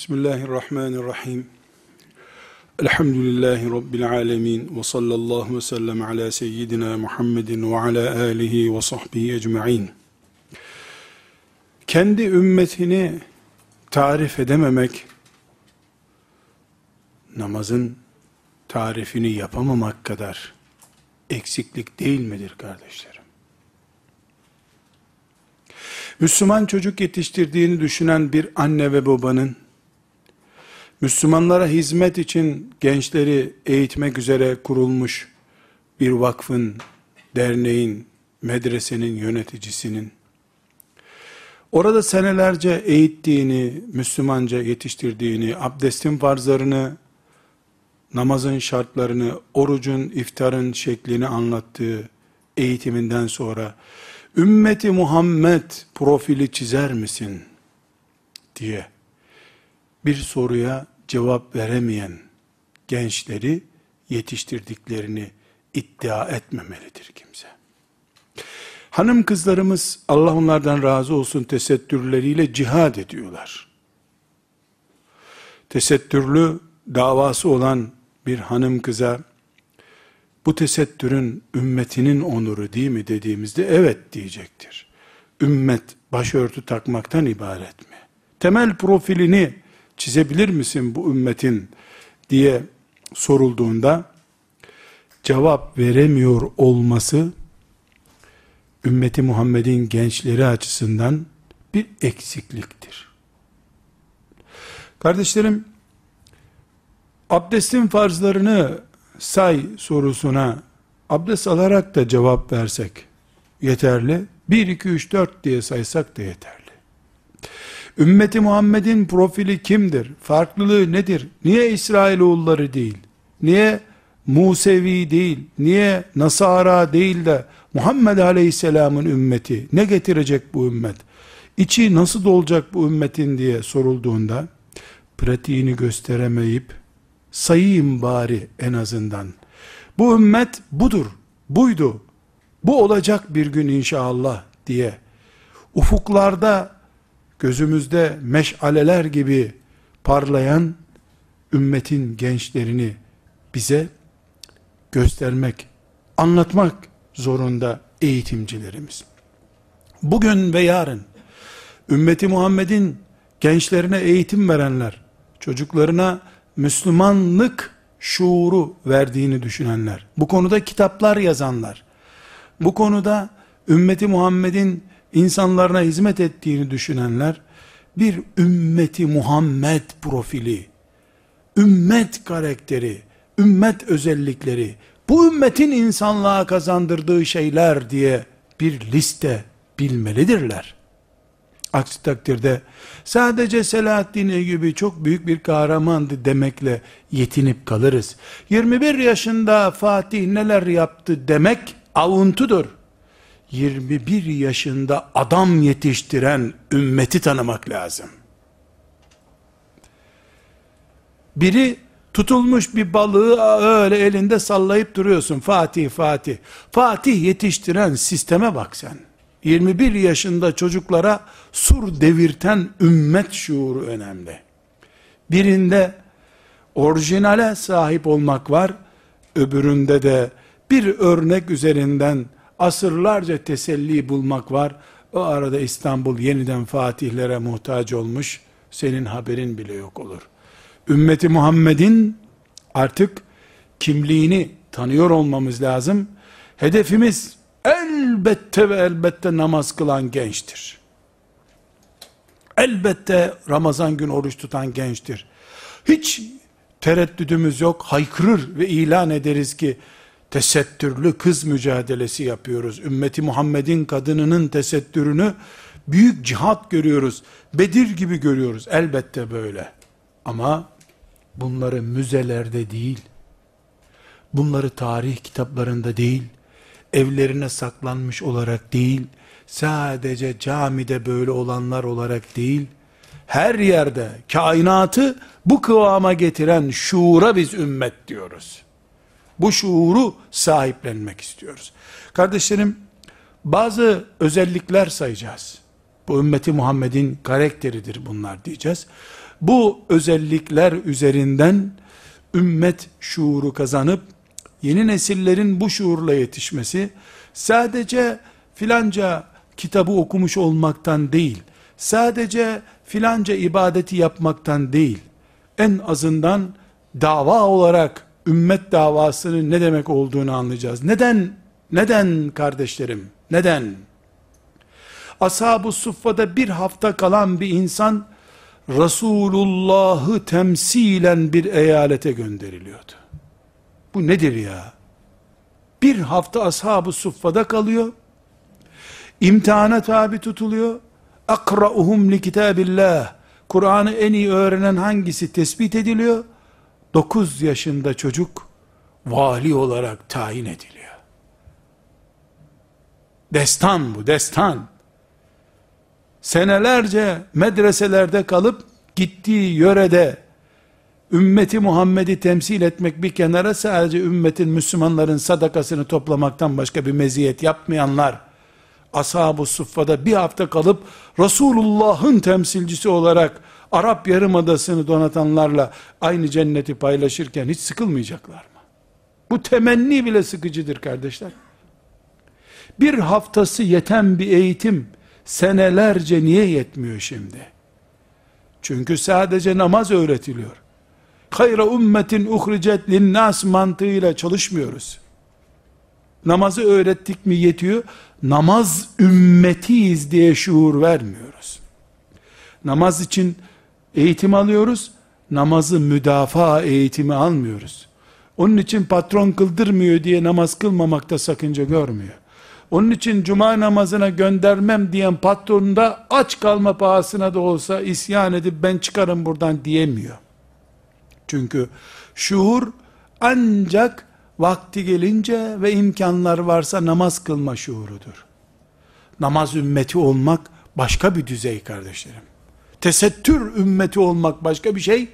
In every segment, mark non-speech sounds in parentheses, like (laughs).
Bismillahirrahmanirrahim. Elhamdülillahi Rabbil alemin. Ve sallallahu ve sellem ala seyyidina Muhammedin ve ala alihi ve sahbihi ecma'in. Kendi ümmetini tarif edememek, namazın tarifini yapamamak kadar eksiklik değil midir kardeşlerim? Müslüman çocuk yetiştirdiğini düşünen bir anne ve babanın, Müslümanlara hizmet için gençleri eğitmek üzere kurulmuş bir vakfın, derneğin, medresenin yöneticisinin, orada senelerce eğittiğini, Müslümanca yetiştirdiğini, abdestin farzlarını, namazın şartlarını, orucun, iftarın şeklini anlattığı eğitiminden sonra, ümmeti Muhammed profili çizer misin? diye bir soruya cevap veremeyen gençleri yetiştirdiklerini iddia etmemelidir kimse. Hanım kızlarımız Allah onlardan razı olsun tesettürleriyle cihad ediyorlar. Tesettürlü davası olan bir hanım kıza bu tesettürün ümmetinin onuru değil mi dediğimizde evet diyecektir. Ümmet başörtü takmaktan ibaret mi? Temel profilini çizebilir misin bu ümmetin diye sorulduğunda cevap veremiyor olması ümmeti Muhammed'in gençleri açısından bir eksikliktir. Kardeşlerim, abdestin farzlarını say sorusuna abdest alarak da cevap versek yeterli. 1, 2, 3, 4 diye saysak da yeterli. Ümmeti Muhammed'in profili kimdir? Farklılığı nedir? Niye İsrailoğulları değil? Niye Musevi değil? Niye Nasara değil de Muhammed Aleyhisselam'ın ümmeti? Ne getirecek bu ümmet? İçi nasıl dolacak bu ümmetin diye sorulduğunda pratiğini gösteremeyip sayayım bari en azından. Bu ümmet budur, buydu, bu olacak bir gün inşallah diye ufuklarda gözümüzde meşaleler gibi parlayan ümmetin gençlerini bize göstermek, anlatmak zorunda eğitimcilerimiz. Bugün ve yarın ümmeti Muhammed'in gençlerine eğitim verenler, çocuklarına Müslümanlık şuuru verdiğini düşünenler, bu konuda kitaplar yazanlar, bu konuda ümmeti Muhammed'in insanlarına hizmet ettiğini düşünenler, bir ümmeti Muhammed profili, ümmet karakteri, ümmet özellikleri, bu ümmetin insanlığa kazandırdığı şeyler diye bir liste bilmelidirler. Aksi takdirde sadece Selahaddin Eyyubi çok büyük bir kahramandı demekle yetinip kalırız. 21 yaşında Fatih neler yaptı demek avuntudur. 21 yaşında adam yetiştiren ümmeti tanımak lazım. Biri tutulmuş bir balığı öyle elinde sallayıp duruyorsun. Fatih Fatih. Fatih yetiştiren sisteme bak sen. 21 yaşında çocuklara sur devirten ümmet şuuru önemli. Birinde orijinale sahip olmak var, öbüründe de bir örnek üzerinden asırlarca teselli bulmak var. O arada İstanbul yeniden fatihlere muhtaç olmuş, senin haberin bile yok olur. Ümmeti Muhammed'in artık kimliğini tanıyor olmamız lazım. Hedefimiz elbette ve elbette namaz kılan gençtir. Elbette Ramazan gün oruç tutan gençtir. Hiç tereddüdümüz yok. Haykırır ve ilan ederiz ki tesettürlü kız mücadelesi yapıyoruz. Ümmeti Muhammed'in kadınının tesettürünü büyük cihat görüyoruz. Bedir gibi görüyoruz. Elbette böyle. Ama bunları müzelerde değil, bunları tarih kitaplarında değil, evlerine saklanmış olarak değil, sadece camide böyle olanlar olarak değil, her yerde kainatı bu kıvama getiren şuura biz ümmet diyoruz. Bu şuuru sahiplenmek istiyoruz. Kardeşlerim, bazı özellikler sayacağız. Bu ümmeti Muhammed'in karakteridir bunlar diyeceğiz. Bu özellikler üzerinden ümmet şuuru kazanıp yeni nesillerin bu şuurla yetişmesi sadece filanca kitabı okumuş olmaktan değil, sadece filanca ibadeti yapmaktan değil, en azından dava olarak ümmet davasının ne demek olduğunu anlayacağız. Neden? Neden kardeşlerim? Neden? Ashab-ı Suffa'da bir hafta kalan bir insan Resulullah'ı temsilen bir eyalete gönderiliyordu. Bu nedir ya? Bir hafta ashab-ı suffada kalıyor. İmtihana tabi tutuluyor. Akra'uhum li kitabillah. Kur'an'ı en iyi öğrenen hangisi tespit ediliyor? 9 yaşında çocuk vali olarak tayin ediliyor. Destan bu, destan. Senelerce medreselerde kalıp gittiği yörede ümmeti Muhammed'i temsil etmek bir kenara sadece ümmetin Müslümanların sadakasını toplamaktan başka bir meziyet yapmayanlar ashab-ı suffada bir hafta kalıp Resulullah'ın temsilcisi olarak Arap Yarımadası'nı donatanlarla aynı cenneti paylaşırken hiç sıkılmayacaklar mı? Bu temenni bile sıkıcıdır kardeşler. Bir haftası yeten bir eğitim senelerce niye yetmiyor şimdi? Çünkü sadece namaz öğretiliyor. Hayra ümmetin uhricet linnas mantığıyla çalışmıyoruz. Namazı öğrettik mi yetiyor. Namaz ümmetiyiz diye şuur vermiyoruz. Namaz için eğitim alıyoruz. Namazı müdafaa eğitimi almıyoruz. Onun için patron kıldırmıyor diye namaz kılmamakta sakınca görmüyor. Onun için cuma namazına göndermem diyen patron da aç kalma pahasına da olsa isyan edip ben çıkarım buradan diyemiyor. Çünkü şuur ancak vakti gelince ve imkanlar varsa namaz kılma şuurudur. Namaz ümmeti olmak başka bir düzey kardeşlerim. Tesettür ümmeti olmak başka bir şey.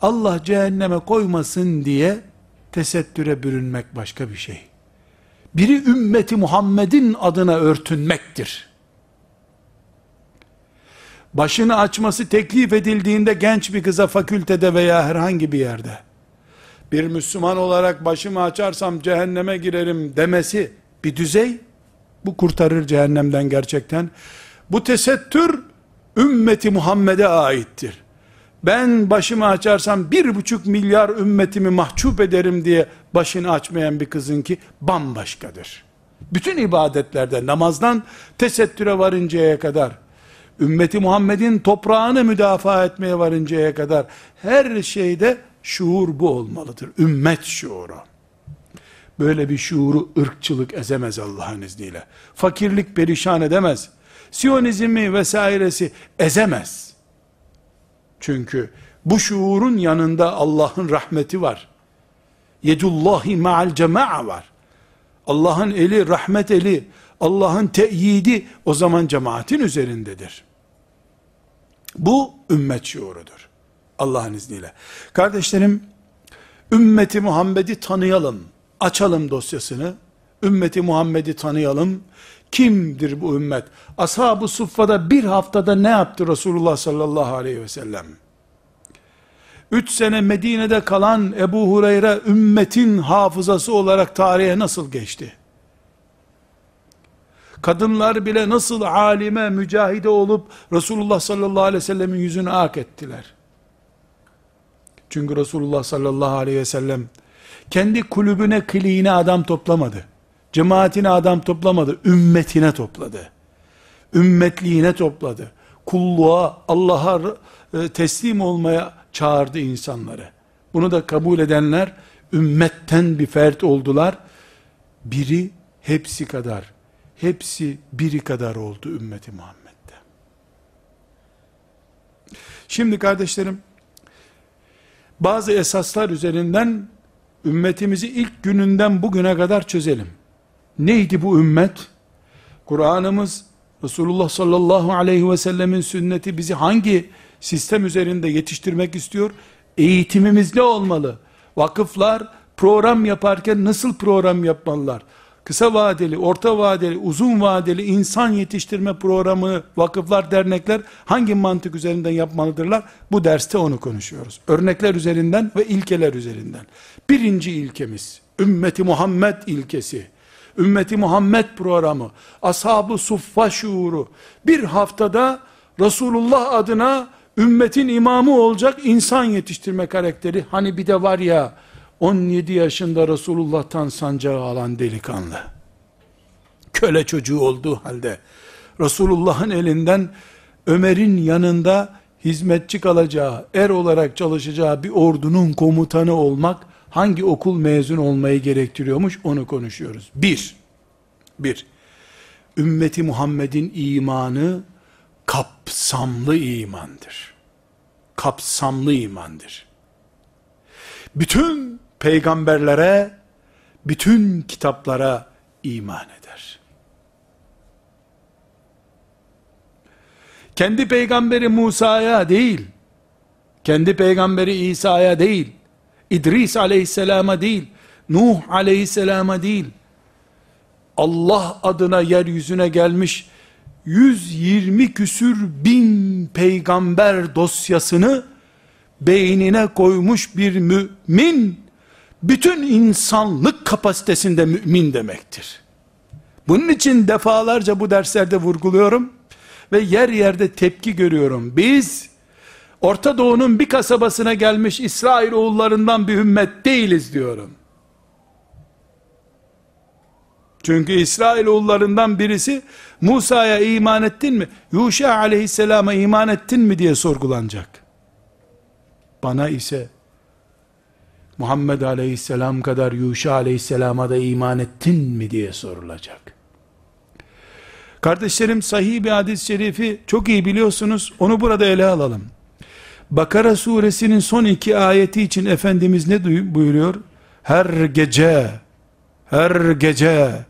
Allah cehenneme koymasın diye tesettüre bürünmek başka bir şey. Biri ümmeti Muhammed'in adına örtünmektir. Başını açması teklif edildiğinde genç bir kıza fakültede veya herhangi bir yerde bir Müslüman olarak başımı açarsam cehenneme girerim demesi bir düzey bu kurtarır cehennemden gerçekten. Bu tesettür ümmeti Muhammed'e aittir. Ben başımı açarsam bir buçuk milyar ümmetimi mahcup ederim diye başını açmayan bir kızın ki bambaşkadır. Bütün ibadetlerde namazdan tesettüre varıncaya kadar ümmeti Muhammed'in toprağını müdafaa etmeye varıncaya kadar her şeyde şuur bu olmalıdır. Ümmet şuuru. Böyle bir şuuru ırkçılık ezemez Allah'ın izniyle. Fakirlik perişan edemez. Siyonizmi vesairesi ezemez. Çünkü bu şuurun yanında Allah'ın rahmeti var. Yedullahi ma'al cema'a var. Allah'ın eli, rahmet eli, Allah'ın teyidi o zaman cemaatin üzerindedir. Bu ümmet şuurudur. Allah'ın izniyle. Kardeşlerim, ümmeti Muhammed'i tanıyalım. Açalım dosyasını. Ümmeti Muhammed'i tanıyalım. Kimdir bu ümmet? Ashab-ı Suffa'da bir haftada ne yaptı Resulullah sallallahu aleyhi ve sellem? Üç sene Medine'de kalan Ebu Hureyre ümmetin hafızası olarak tarihe nasıl geçti? Kadınlar bile nasıl alime, mücahide olup Resulullah sallallahu aleyhi ve sellemin yüzünü ak ettiler. Çünkü Resulullah sallallahu aleyhi ve sellem kendi kulübüne, kliğine adam toplamadı. Cemaatine adam toplamadı. Ümmetine topladı. Ümmetliğine topladı. Kulluğa, Allah'a e, teslim olmaya çağırdı insanları. Bunu da kabul edenler ümmetten bir fert oldular. Biri hepsi kadar, hepsi biri kadar oldu ümmeti Muhammed'de. Şimdi kardeşlerim, bazı esaslar üzerinden ümmetimizi ilk gününden bugüne kadar çözelim. Neydi bu ümmet? Kur'an'ımız, Resulullah sallallahu aleyhi ve sellemin sünneti bizi hangi sistem üzerinde yetiştirmek istiyor? Eğitimimiz ne olmalı? Vakıflar program yaparken nasıl program yapmalılar? kısa vadeli, orta vadeli, uzun vadeli insan yetiştirme programı vakıflar, dernekler hangi mantık üzerinden yapmalıdırlar? Bu derste onu konuşuyoruz. Örnekler üzerinden ve ilkeler üzerinden. Birinci ilkemiz, ümmeti Muhammed ilkesi. Ümmeti Muhammed programı, ashab-ı suffa şuuru, bir haftada Resulullah adına ümmetin imamı olacak insan yetiştirme karakteri. Hani bir de var ya, 17 yaşında Resulullah'tan sancağı alan delikanlı. Köle çocuğu olduğu halde, Resulullah'ın elinden Ömer'in yanında hizmetçi kalacağı, er olarak çalışacağı bir ordunun komutanı olmak, hangi okul mezun olmayı gerektiriyormuş onu konuşuyoruz. Bir, bir, ümmeti Muhammed'in imanı kapsamlı imandır. Kapsamlı imandır. Bütün peygamberlere, bütün kitaplara iman eder. Kendi peygamberi Musa'ya değil, kendi peygamberi İsa'ya değil, İdris aleyhisselama değil, Nuh aleyhisselama değil, Allah adına yeryüzüne gelmiş 120 küsür bin peygamber dosyasını beynine koymuş bir mümin bütün insanlık kapasitesinde mümin demektir. Bunun için defalarca bu derslerde vurguluyorum ve yer yerde tepki görüyorum. Biz Orta Doğu'nun bir kasabasına gelmiş İsrail oğullarından bir ümmet değiliz diyorum. Çünkü İsrail oğullarından birisi Musa'ya iman ettin mi? Yuşa aleyhisselama iman ettin mi diye sorgulanacak. Bana ise Muhammed aleyhisselam kadar Yuşa aleyhisselama da iman ettin mi diye sorulacak. Kardeşlerim sahih bir hadis-i şerifi çok iyi biliyorsunuz. Onu burada ele alalım. Bakara suresinin son iki ayeti için Efendimiz ne buyuruyor? Her gece, her gece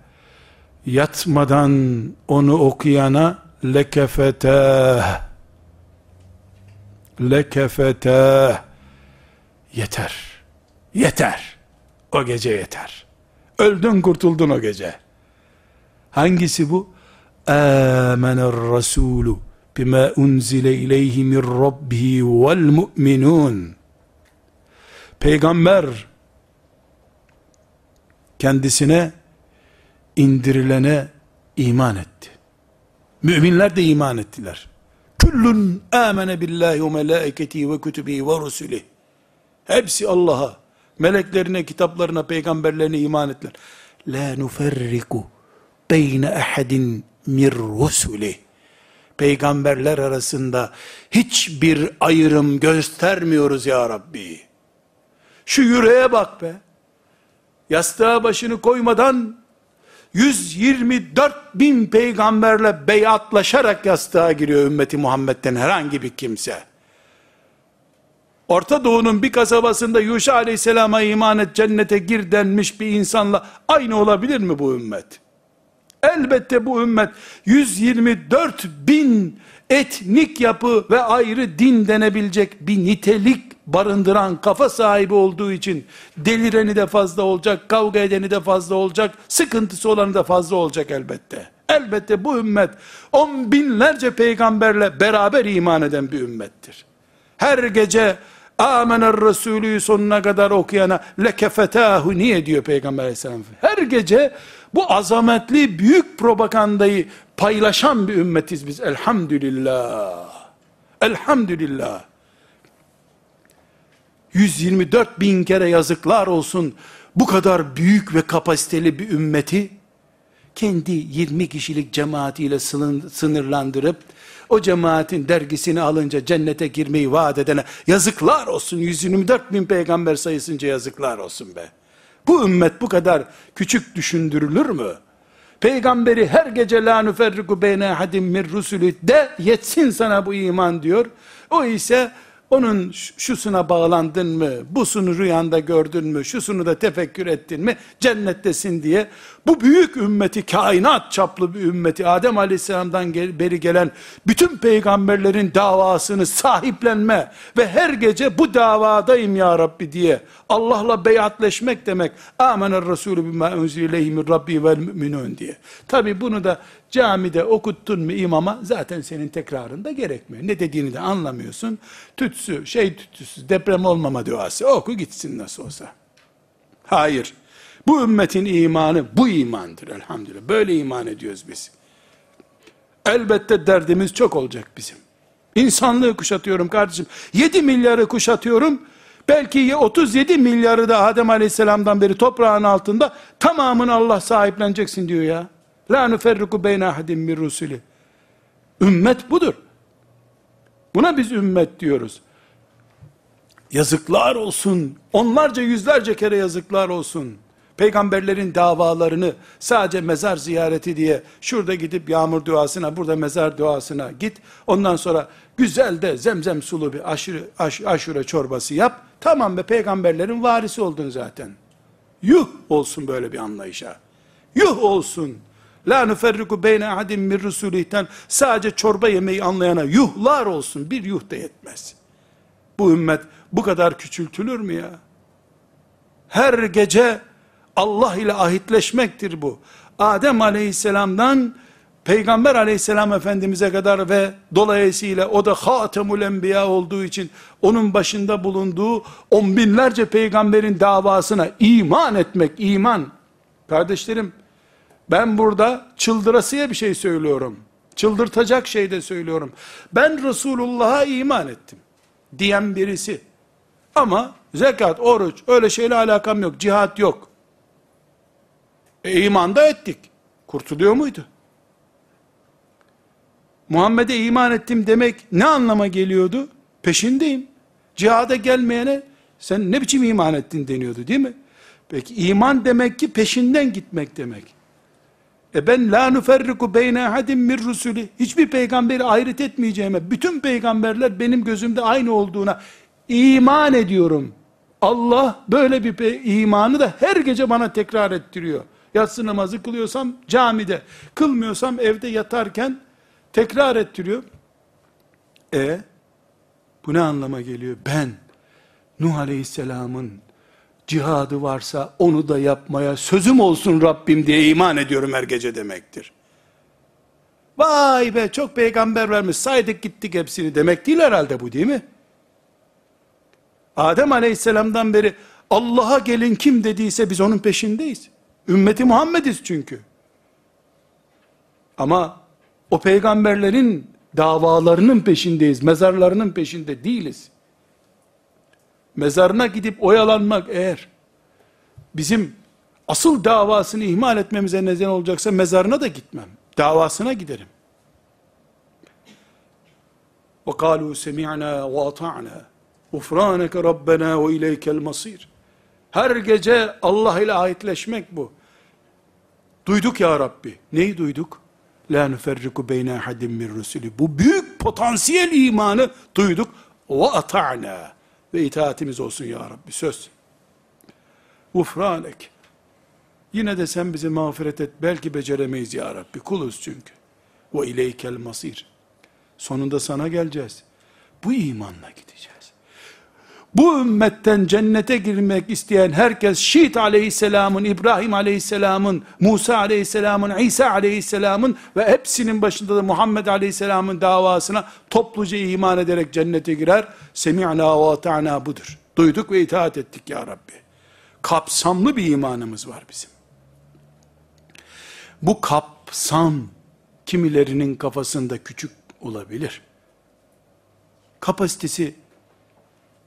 yatmadan onu okuyana lekefete lekefete yeter. Yeter. O gece yeter. Öldün kurtuldun o gece. Hangisi bu? Âmener Resulü bima unzile ileyhi min rabbihi vel mu'minun. Peygamber kendisine indirilene iman etti. Müminler de iman ettiler. Küllün amene billahi ve melaiketi ve kütübi ve rusulih. Hepsi Allah'a, meleklerine, kitaplarına, peygamberlerine iman ettiler. La nuferriku beyne ahadin mir rusulih. Peygamberler arasında hiçbir ayrım göstermiyoruz ya Rabbi. Şu yüreğe bak be. Yastığa başını koymadan 124 bin peygamberle beyatlaşarak yastığa giriyor ümmeti Muhammed'den herhangi bir kimse. Orta Doğu'nun bir kasabasında Yuşa aleyhisselama iman et cennete gir denmiş bir insanla aynı olabilir mi bu ümmet? Elbette bu ümmet 124 bin etnik yapı ve ayrı din denebilecek bir nitelik barındıran kafa sahibi olduğu için delireni de fazla olacak, kavga edeni de fazla olacak, sıkıntısı olanı da fazla olacak elbette. Elbette bu ümmet on binlerce peygamberle beraber iman eden bir ümmettir. Her gece Amener Resulü sonuna kadar okuyana lekefetahu niye diyor Peygamber aleyhisselam. Her gece bu azametli büyük propagandayı paylaşan bir ümmetiz biz elhamdülillah. Elhamdülillah. 124 bin kere yazıklar olsun bu kadar büyük ve kapasiteli bir ümmeti kendi 20 kişilik cemaatiyle sınırlandırıp o cemaatin dergisini alınca cennete girmeyi vaat edene yazıklar olsun 124 bin peygamber sayısınca yazıklar olsun be. Bu ümmet bu kadar küçük düşündürülür mü? Peygamberi her gece la nüferriku beyne hadim mir rusulü de yetsin sana bu iman diyor. O ise onun şusuna bağlandın mı, busunu rüyanda gördün mü, şusunu da tefekkür ettin mi, cennettesin diye, bu büyük ümmeti, kainat çaplı bir ümmeti, Adem aleyhisselamdan beri gelen bütün peygamberlerin davasını sahiplenme ve her gece bu davadayım ya Rabbi diye, Allah'la beyatleşmek demek, amener Resulü bima unzileyhi min Rabbi vel müminun diye. Tabi bunu da camide okuttun mu imama, zaten senin tekrarında gerekmiyor. Ne dediğini de anlamıyorsun. Tütsü, şey tütsüsü, deprem olmama duası, oku gitsin nasıl olsa. Hayır. Bu ümmetin imanı bu imandır elhamdülillah. Böyle iman ediyoruz biz. Elbette derdimiz çok olacak bizim. İnsanlığı kuşatıyorum kardeşim. 7 milyarı kuşatıyorum. Belki 37 milyarı da Adem Aleyhisselam'dan beri toprağın altında tamamını Allah sahipleneceksin diyor ya. La nuferriku beyne ahadim min rusuli. Ümmet budur. Buna biz ümmet diyoruz. Yazıklar olsun. Onlarca yüzlerce kere yazıklar olsun. Peygamberlerin davalarını sadece mezar ziyareti diye şurada gidip yağmur duasına, burada mezar duasına git. Ondan sonra güzel de zemzem sulu bir aşure, aş, aşure çorbası yap. Tamam be peygamberlerin varisi oldun zaten. Yuh olsun böyle bir anlayışa. Yuh olsun. La nuferriku beyne ahadim min rusulihten sadece çorba yemeği anlayana yuhlar olsun. Bir yuh da yetmez. Bu ümmet bu kadar küçültülür mü ya? Her gece Allah ile ahitleşmektir bu. Adem aleyhisselamdan Peygamber aleyhisselam efendimize kadar ve dolayısıyla o da hatemul enbiya olduğu için onun başında bulunduğu on binlerce peygamberin davasına iman etmek, iman. Kardeşlerim, ben burada çıldırasıya bir şey söylüyorum. Çıldırtacak şey de söylüyorum. Ben Resulullah'a iman ettim. Diyen birisi. Ama zekat, oruç, öyle şeyle alakam yok. Cihat yok. E iman da ettik. Kurtuluyor muydu? Muhammed'e iman ettim demek ne anlama geliyordu? Peşindeyim. Cihada gelmeyene sen ne biçim iman ettin deniyordu değil mi? Peki iman demek ki peşinden gitmek demek. E ben la nuferriku beyne ahadim mir rusuli. Hiçbir peygamberi ayrıt etmeyeceğime, bütün peygamberler benim gözümde aynı olduğuna iman ediyorum. Allah böyle bir imanı da her gece bana tekrar ettiriyor. Yatsı namazı kılıyorsam camide, kılmıyorsam evde yatarken tekrar ettiriyor. E bu ne anlama geliyor? Ben Nuh Aleyhisselam'ın cihadı varsa onu da yapmaya sözüm olsun Rabbim diye iman ediyorum her gece demektir. Vay be çok peygamber vermiş saydık gittik hepsini demek değil herhalde bu değil mi? Adem aleyhisselamdan beri Allah'a gelin kim dediyse biz onun peşindeyiz. Ümmeti Muhammediz çünkü. Ama o peygamberlerin davalarının peşindeyiz, mezarlarının peşinde değiliz. Mezarına gidip oyalanmak eğer bizim asıl davasını ihmal etmemize neden olacaksa mezarına da gitmem. Davasına giderim. وَقَالُوا سَمِعْنَا وَاطَعْنَا غُفْرَانَكَ رَبَّنَا وَاِلَيْكَ الْمَصِيرِ her gece Allah ile ahitleşmek bu. Duyduk ya Rabbi. Neyi duyduk? La nuferriku beyne ahadim min rusuli. Bu büyük potansiyel imanı duyduk. Ve ata'na. Ve itaatimiz olsun ya Rabbi. Söz. Ufranek. Yine de sen bizi mağfiret et. Belki beceremeyiz ya Rabbi. Kuluz çünkü. Ve ileykel masir. Sonunda sana geleceğiz. Bu imanla gideceğiz. Bu ümmetten cennete girmek isteyen herkes Şiit aleyhisselamın, İbrahim aleyhisselamın, Musa aleyhisselamın, İsa aleyhisselamın ve hepsinin başında da Muhammed aleyhisselamın davasına topluca iman ederek cennete girer. Semi'na ve ata'na budur. Duyduk ve itaat ettik ya Rabbi. Kapsamlı bir imanımız var bizim. Bu kapsam kimilerinin kafasında küçük olabilir. Kapasitesi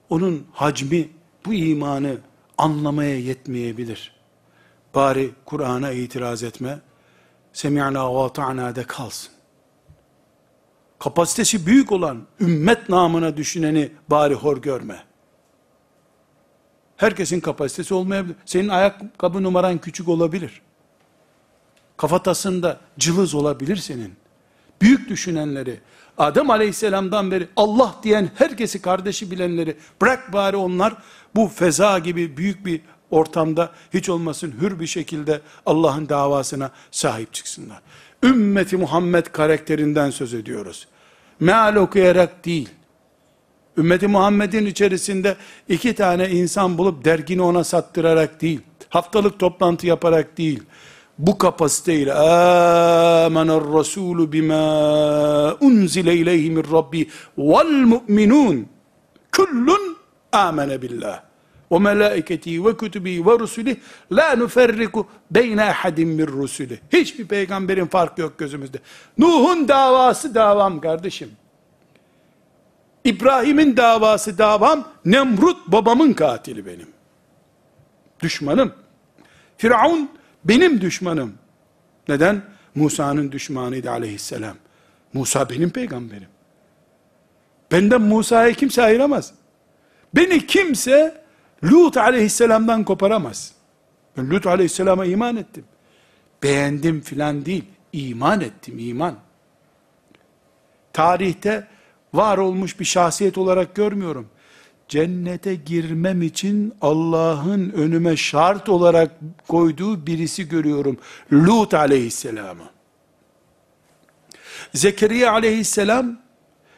onun hacmi bu imanı anlamaya yetmeyebilir. Bari Kur'an'a itiraz etme, semi'na ve ta'na de kalsın. Kapasitesi büyük olan, ümmet namına düşüneni bari hor görme. Herkesin kapasitesi olmayabilir. Senin ayakkabı numaran küçük olabilir. Kafatasında cılız olabilir senin. büyük düşünenleri, Adem aleyhisselamdan beri Allah diyen herkesi kardeşi bilenleri bırak bari onlar bu feza gibi büyük bir ortamda hiç olmasın hür bir şekilde Allah'ın davasına sahip çıksınlar. Ümmeti Muhammed karakterinden söz ediyoruz. Meal okuyarak değil. Ümmeti Muhammed'in içerisinde iki tane insan bulup dergini ona sattırarak değil. Haftalık toplantı yaparak değil bu kapasiteyle amener rasulü bima unzile ileyhi min rabbi vel mu'minun kullun amene billah. Ve melaiketi ve kütübi ve rusulih la nuferriku beyne ahadin min rusulih hiçbir peygamberin farkı yok gözümüzde. Nuh'un davası davam kardeşim. İbrahim'in davası davam. Nemrut babamın katili benim. Düşmanım. Firavun benim düşmanım. Neden? Musa'nın düşmanıydı aleyhisselam. Musa benim peygamberim. Benden Musa'yı kimse ayıramaz. Beni kimse Lut aleyhisselamdan koparamaz. Ben Lut aleyhisselama iman ettim. Beğendim filan değil. iman ettim, iman. Tarihte var olmuş bir şahsiyet olarak görmüyorum cennete girmem için Allah'ın önüme şart olarak koyduğu birisi görüyorum. Lut aleyhisselamı. Zekeriya aleyhisselam,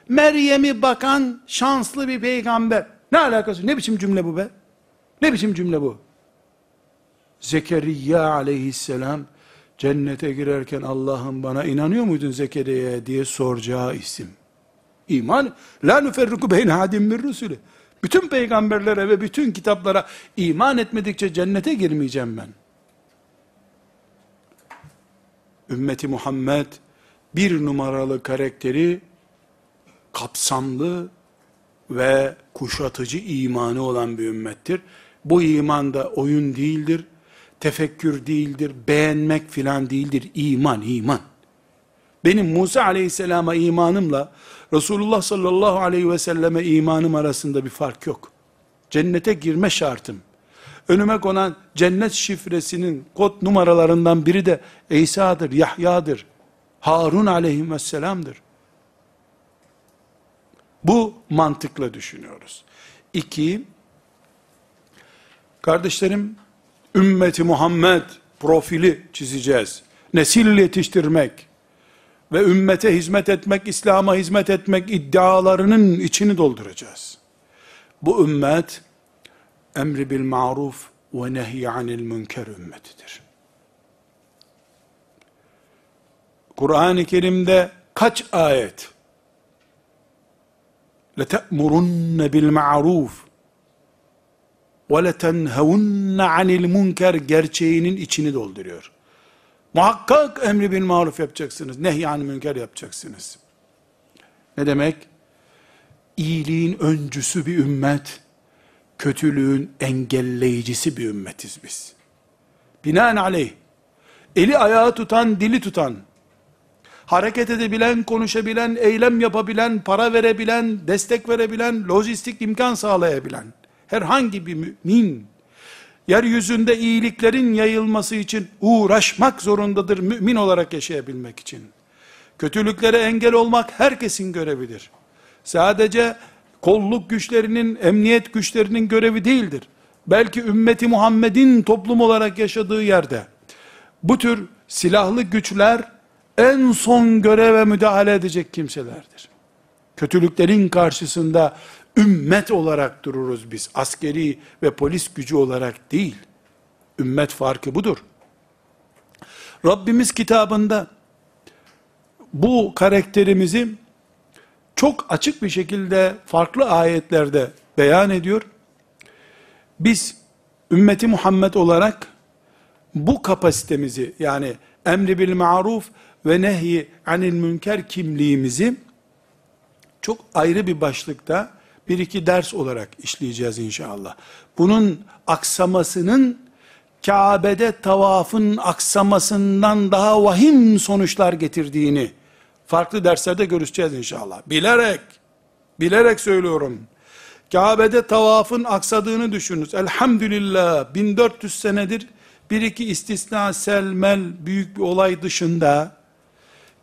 Meryem'i bakan şanslı bir peygamber. Ne alakası? Ne biçim cümle bu be? Ne biçim cümle bu? Zekeriya aleyhisselam, cennete girerken Allah'ım bana inanıyor muydun Zekeriya'ya diye soracağı isim. İman, la nüferruku beyne hadim min rusulü. Bütün peygamberlere ve bütün kitaplara iman etmedikçe cennete girmeyeceğim ben. Ümmeti Muhammed bir numaralı karakteri kapsamlı ve kuşatıcı imanı olan bir ümmettir. Bu iman da oyun değildir, tefekkür değildir, beğenmek filan değildir. İman, iman. Benim Musa aleyhisselama imanımla Resulullah sallallahu aleyhi ve selleme imanım arasında bir fark yok. Cennete girme şartım. Önüme konan cennet şifresinin kod numaralarından biri de İsa'dır, Yahya'dır. Harun aleyhisselamdır. Bu mantıkla düşünüyoruz. İki, kardeşlerim, ümmeti Muhammed profili çizeceğiz. Nesil yetiştirmek, ve ümmete hizmet etmek, İslam'a hizmet etmek iddialarının içini dolduracağız. Bu ümmet, emri bil maruf ve nehy anil münker ümmetidir. Kur'an-ı Kerim'de kaç ayet لَتَأْمُرُنَّ بِالْمَعْرُوفِ وَلَتَنْهَوُنَّ عَنِ الْمُنْكَرِ gerçeğinin içini dolduruyor. Muhakkak emri bin maruf yapacaksınız. Nehyan münker yapacaksınız. Ne demek? İyiliğin öncüsü bir ümmet, kötülüğün engelleyicisi bir ümmetiz biz. Binaenaleyh, eli ayağı tutan, dili tutan, hareket edebilen, konuşabilen, eylem yapabilen, para verebilen, destek verebilen, lojistik imkan sağlayabilen, herhangi bir mümin, yeryüzünde iyiliklerin yayılması için uğraşmak zorundadır mümin olarak yaşayabilmek için. Kötülüklere engel olmak herkesin görevidir. Sadece kolluk güçlerinin, emniyet güçlerinin görevi değildir. Belki ümmeti Muhammed'in toplum olarak yaşadığı yerde bu tür silahlı güçler en son göreve müdahale edecek kimselerdir. Kötülüklerin karşısında ümmet olarak dururuz biz. Askeri ve polis gücü olarak değil. Ümmet farkı budur. Rabbimiz kitabında bu karakterimizi çok açık bir şekilde farklı ayetlerde beyan ediyor. Biz ümmeti Muhammed olarak bu kapasitemizi yani emri bil maruf ve nehi anil münker kimliğimizi çok ayrı bir başlıkta bir iki ders olarak işleyeceğiz inşallah. Bunun aksamasının Kabe'de tavafın aksamasından daha vahim sonuçlar getirdiğini farklı derslerde görüşeceğiz inşallah. Bilerek, bilerek söylüyorum. Kabe'de tavafın aksadığını düşününüz. Elhamdülillah 1400 senedir bir iki istisna selmel büyük bir olay dışında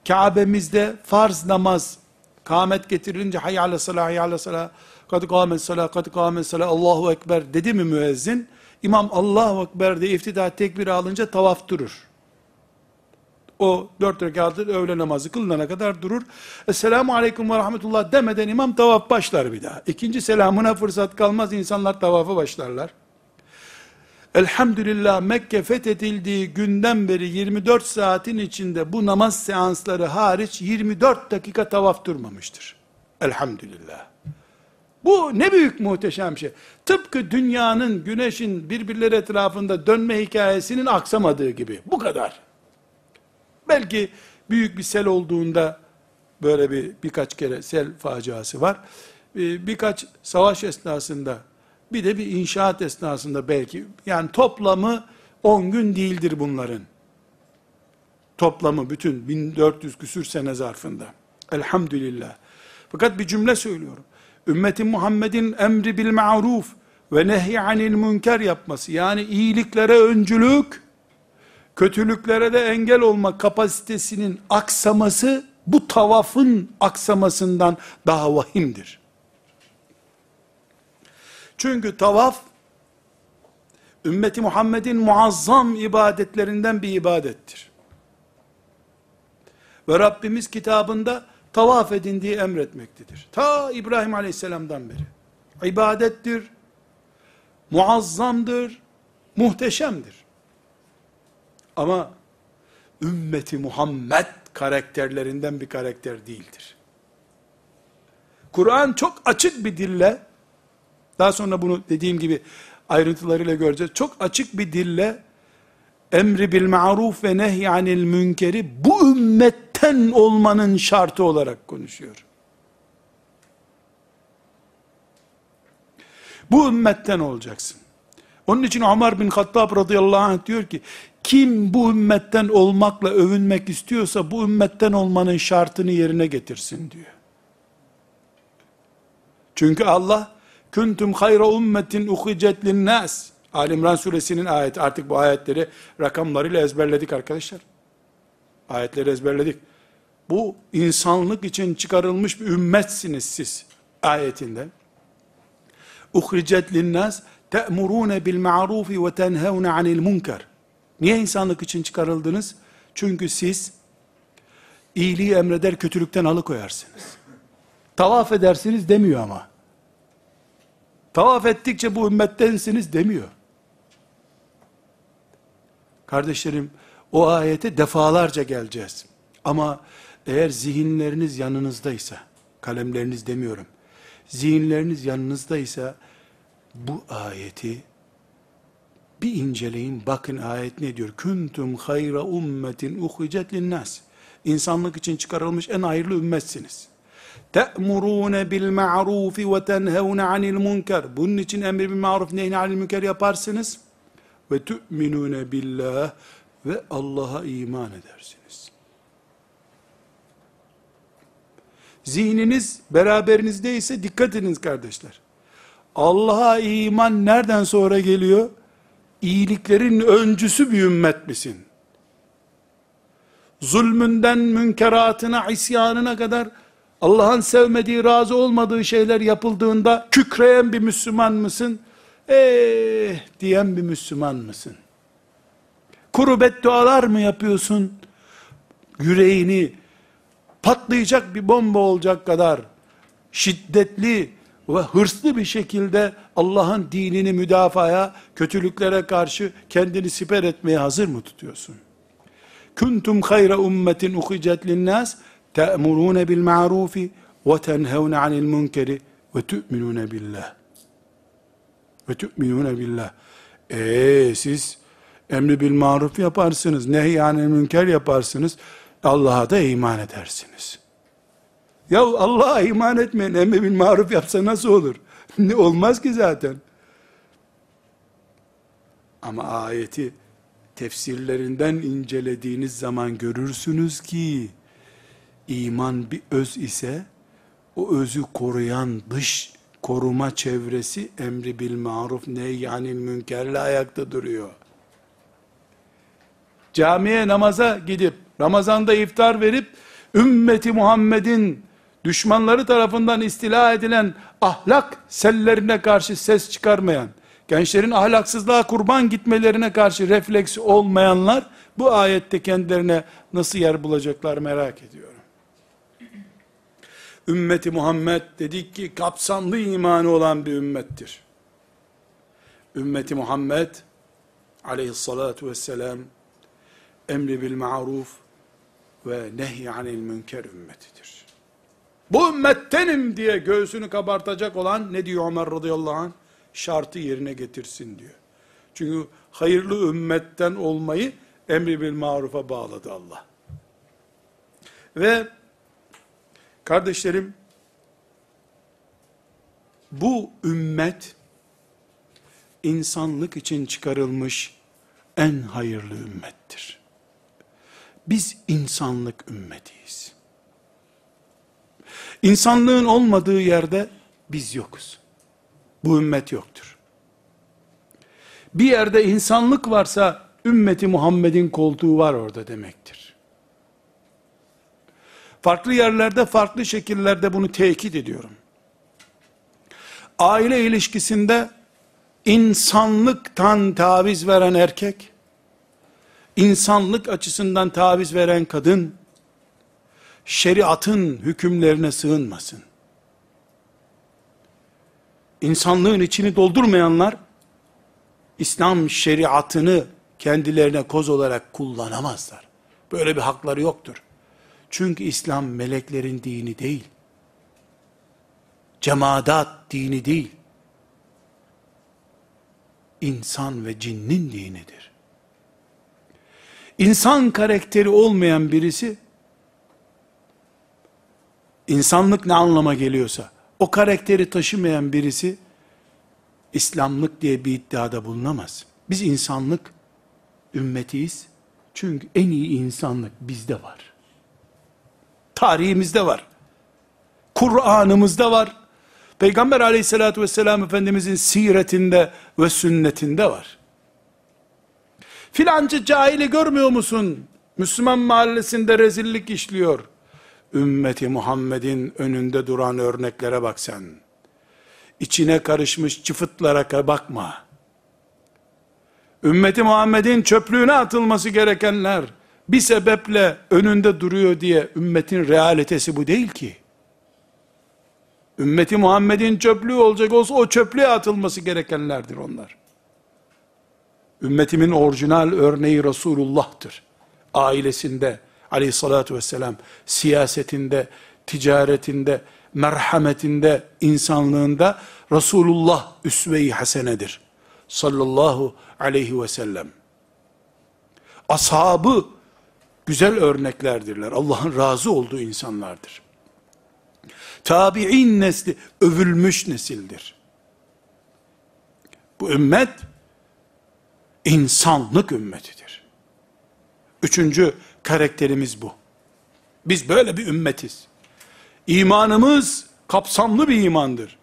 Kabe'mizde farz namaz kâmet getirilince hayy salah hayy ala salah kad kâmet salah kad kâmet salah Allahu ekber dedi mi müezzin İmam Allahu ekber diye iftida tekbir alınca tavaf durur. O dört rekatı öğle namazı kılınana kadar durur. Esselamu aleyküm ve rahmetullah demeden imam tavaf başlar bir daha. İkinci selamına fırsat kalmaz insanlar tavafa başlarlar. Elhamdülillah Mekke fethedildiği günden beri 24 saatin içinde bu namaz seansları hariç 24 dakika tavaf durmamıştır. Elhamdülillah. Bu ne büyük muhteşem şey. Tıpkı dünyanın, güneşin birbirleri etrafında dönme hikayesinin aksamadığı gibi. Bu kadar. Belki büyük bir sel olduğunda böyle bir birkaç kere sel faciası var. Ee, birkaç savaş esnasında bir de bir inşaat esnasında belki yani toplamı 10 gün değildir bunların. Toplamı bütün 1400 küsür sene zarfında. Elhamdülillah. Fakat bir cümle söylüyorum. Ümmetin Muhammed'in emri bil ma'ruf ve nehy anil münker yapması yani iyiliklere öncülük kötülüklere de engel olma kapasitesinin aksaması bu tavafın aksamasından daha vahimdir. Çünkü tavaf ümmeti Muhammed'in muazzam ibadetlerinden bir ibadettir. Ve Rabbimiz kitabında tavaf edin diye emretmektedir. Ta İbrahim Aleyhisselam'dan beri. İbadettir, muazzamdır, muhteşemdir. Ama ümmeti Muhammed karakterlerinden bir karakter değildir. Kur'an çok açık bir dille, daha sonra bunu dediğim gibi ayrıntılarıyla göreceğiz. Çok açık bir dille emri bil ma'ruf ve nehyanil münkeri bu ümmetten olmanın şartı olarak konuşuyor. Bu ümmetten olacaksın. Onun için Ömer bin Hattab radıyallahu anh diyor ki, kim bu ümmetten olmakla övünmek istiyorsa bu ümmetten olmanın şartını yerine getirsin diyor. Çünkü Allah kuntum hayra ummetin uhicet linnas. Ali İmran suresinin ayeti. Artık bu ayetleri rakamlarıyla ezberledik arkadaşlar. Ayetleri ezberledik. Bu insanlık için çıkarılmış bir ümmetsiniz siz ayetinde. Uhricet linnas te'murune bil ma'rufi ve tenhevne anil munkar. Niye insanlık için çıkarıldınız? Çünkü siz iyiliği emreder, kötülükten alıkoyarsınız. Tavaf edersiniz demiyor ama. Tavaf ettikçe bu ümmettensiniz demiyor. Kardeşlerim, o ayete defalarca geleceğiz. Ama eğer zihinleriniz yanınızdaysa, kalemleriniz demiyorum, zihinleriniz yanınızdaysa, bu ayeti bir inceleyin, bakın ayet ne diyor? Kuntum hayra ummetin uhicet linnas. İnsanlık için çıkarılmış en hayırlı ümmetsiniz. Te'murune bil ma'rufi ve tenhevne anil münker. Bunun için emri bil ma'ruf nehine anil münker yaparsınız. Ve tu'minune billah ve Allah'a iman edersiniz. Zihniniz beraberinizde dikkat ediniz kardeşler. Allah'a iman nereden sonra geliyor? iyiliklerin öncüsü bir ümmet misin? Zulmünden münkeratına, isyanına kadar Allah'ın sevmediği, razı olmadığı şeyler yapıldığında kükreyen bir Müslüman mısın? Eh diyen bir Müslüman mısın? Kuru beddualar mı yapıyorsun? Yüreğini patlayacak bir bomba olacak kadar şiddetli ve hırslı bir şekilde Allah'ın dinini müdafaya, kötülüklere karşı kendini siper etmeye hazır mı tutuyorsun? Kuntum hayra ummetin uhicet linnas te'murune bil ma'rufi ve tenhevne anil munkeri ve tu'minune billah. Ve tu'minune billah. Eee siz emri bil maruf yaparsınız, nehyanil münker yaparsınız, Allah'a da iman edersiniz. Ya Allah'a iman etmeyen emri bil maruf yapsa nasıl olur? (laughs) ne olmaz ki zaten. Ama ayeti tefsirlerinden incelediğiniz zaman görürsünüz ki iman bir öz ise o özü koruyan dış koruma çevresi emri bil maruf nehyanil münkerle ayakta duruyor. Camiye namaza gidip Ramazanda iftar verip ümmeti Muhammed'in düşmanları tarafından istila edilen ahlak sellerine karşı ses çıkarmayan, gençlerin ahlaksızlığa kurban gitmelerine karşı refleksi olmayanlar, bu ayette kendilerine nasıl yer bulacaklar merak ediyorum. Ümmeti Muhammed dedik ki kapsamlı imanı olan bir ümmettir. Ümmeti Muhammed aleyhissalatu vesselam emri bil ma'ruf ve nehy anil münker ümmetidir. Bu ümmettenim diye göğsünü kabartacak olan ne diyor Ömer radıyallahu anh? Şartı yerine getirsin diyor. Çünkü hayırlı ümmetten olmayı emri bil marufa bağladı Allah. Ve kardeşlerim bu ümmet insanlık için çıkarılmış en hayırlı ümmettir. Biz insanlık ümmetiyiz. İnsanlığın olmadığı yerde biz yokuz. Bu ümmet yoktur. Bir yerde insanlık varsa ümmeti Muhammed'in koltuğu var orada demektir. Farklı yerlerde farklı şekillerde bunu tekit ediyorum. Aile ilişkisinde insanlıktan taviz veren erkek, insanlık açısından taviz veren kadın, şeriatın hükümlerine sığınmasın. İnsanlığın içini doldurmayanlar, İslam şeriatını kendilerine koz olarak kullanamazlar. Böyle bir hakları yoktur. Çünkü İslam meleklerin dini değil. Cemaat dini değil. İnsan ve cinnin dinidir. İnsan karakteri olmayan birisi, insanlık ne anlama geliyorsa, o karakteri taşımayan birisi, İslamlık diye bir iddiada bulunamaz. Biz insanlık ümmetiyiz. Çünkü en iyi insanlık bizde var. Tarihimizde var. Kur'an'ımızda var. Peygamber aleyhissalatü vesselam Efendimizin siretinde ve sünnetinde var. Filancı cahili görmüyor musun? Müslüman mahallesinde rezillik işliyor. Ümmeti Muhammed'in önünde duran örneklere bak sen. İçine karışmış çıfıtlara bakma. Ümmeti Muhammed'in çöplüğüne atılması gerekenler bir sebeple önünde duruyor diye ümmetin realitesi bu değil ki. Ümmeti Muhammed'in çöplüğü olacak olsa o çöplüğe atılması gerekenlerdir onlar. Ümmetimin orijinal örneği Resulullah'tır. Ailesinde aleyhissalatü vesselam, siyasetinde, ticaretinde, merhametinde, insanlığında Resulullah üsve-i hasenedir. Sallallahu aleyhi ve sellem. Ashabı güzel örneklerdirler. Allah'ın razı olduğu insanlardır. Tabi'in nesli övülmüş nesildir. Bu ümmet insanlık ümmetidir. Üçüncü karakterimiz bu. Biz böyle bir ümmetiz. İmanımız kapsamlı bir imandır.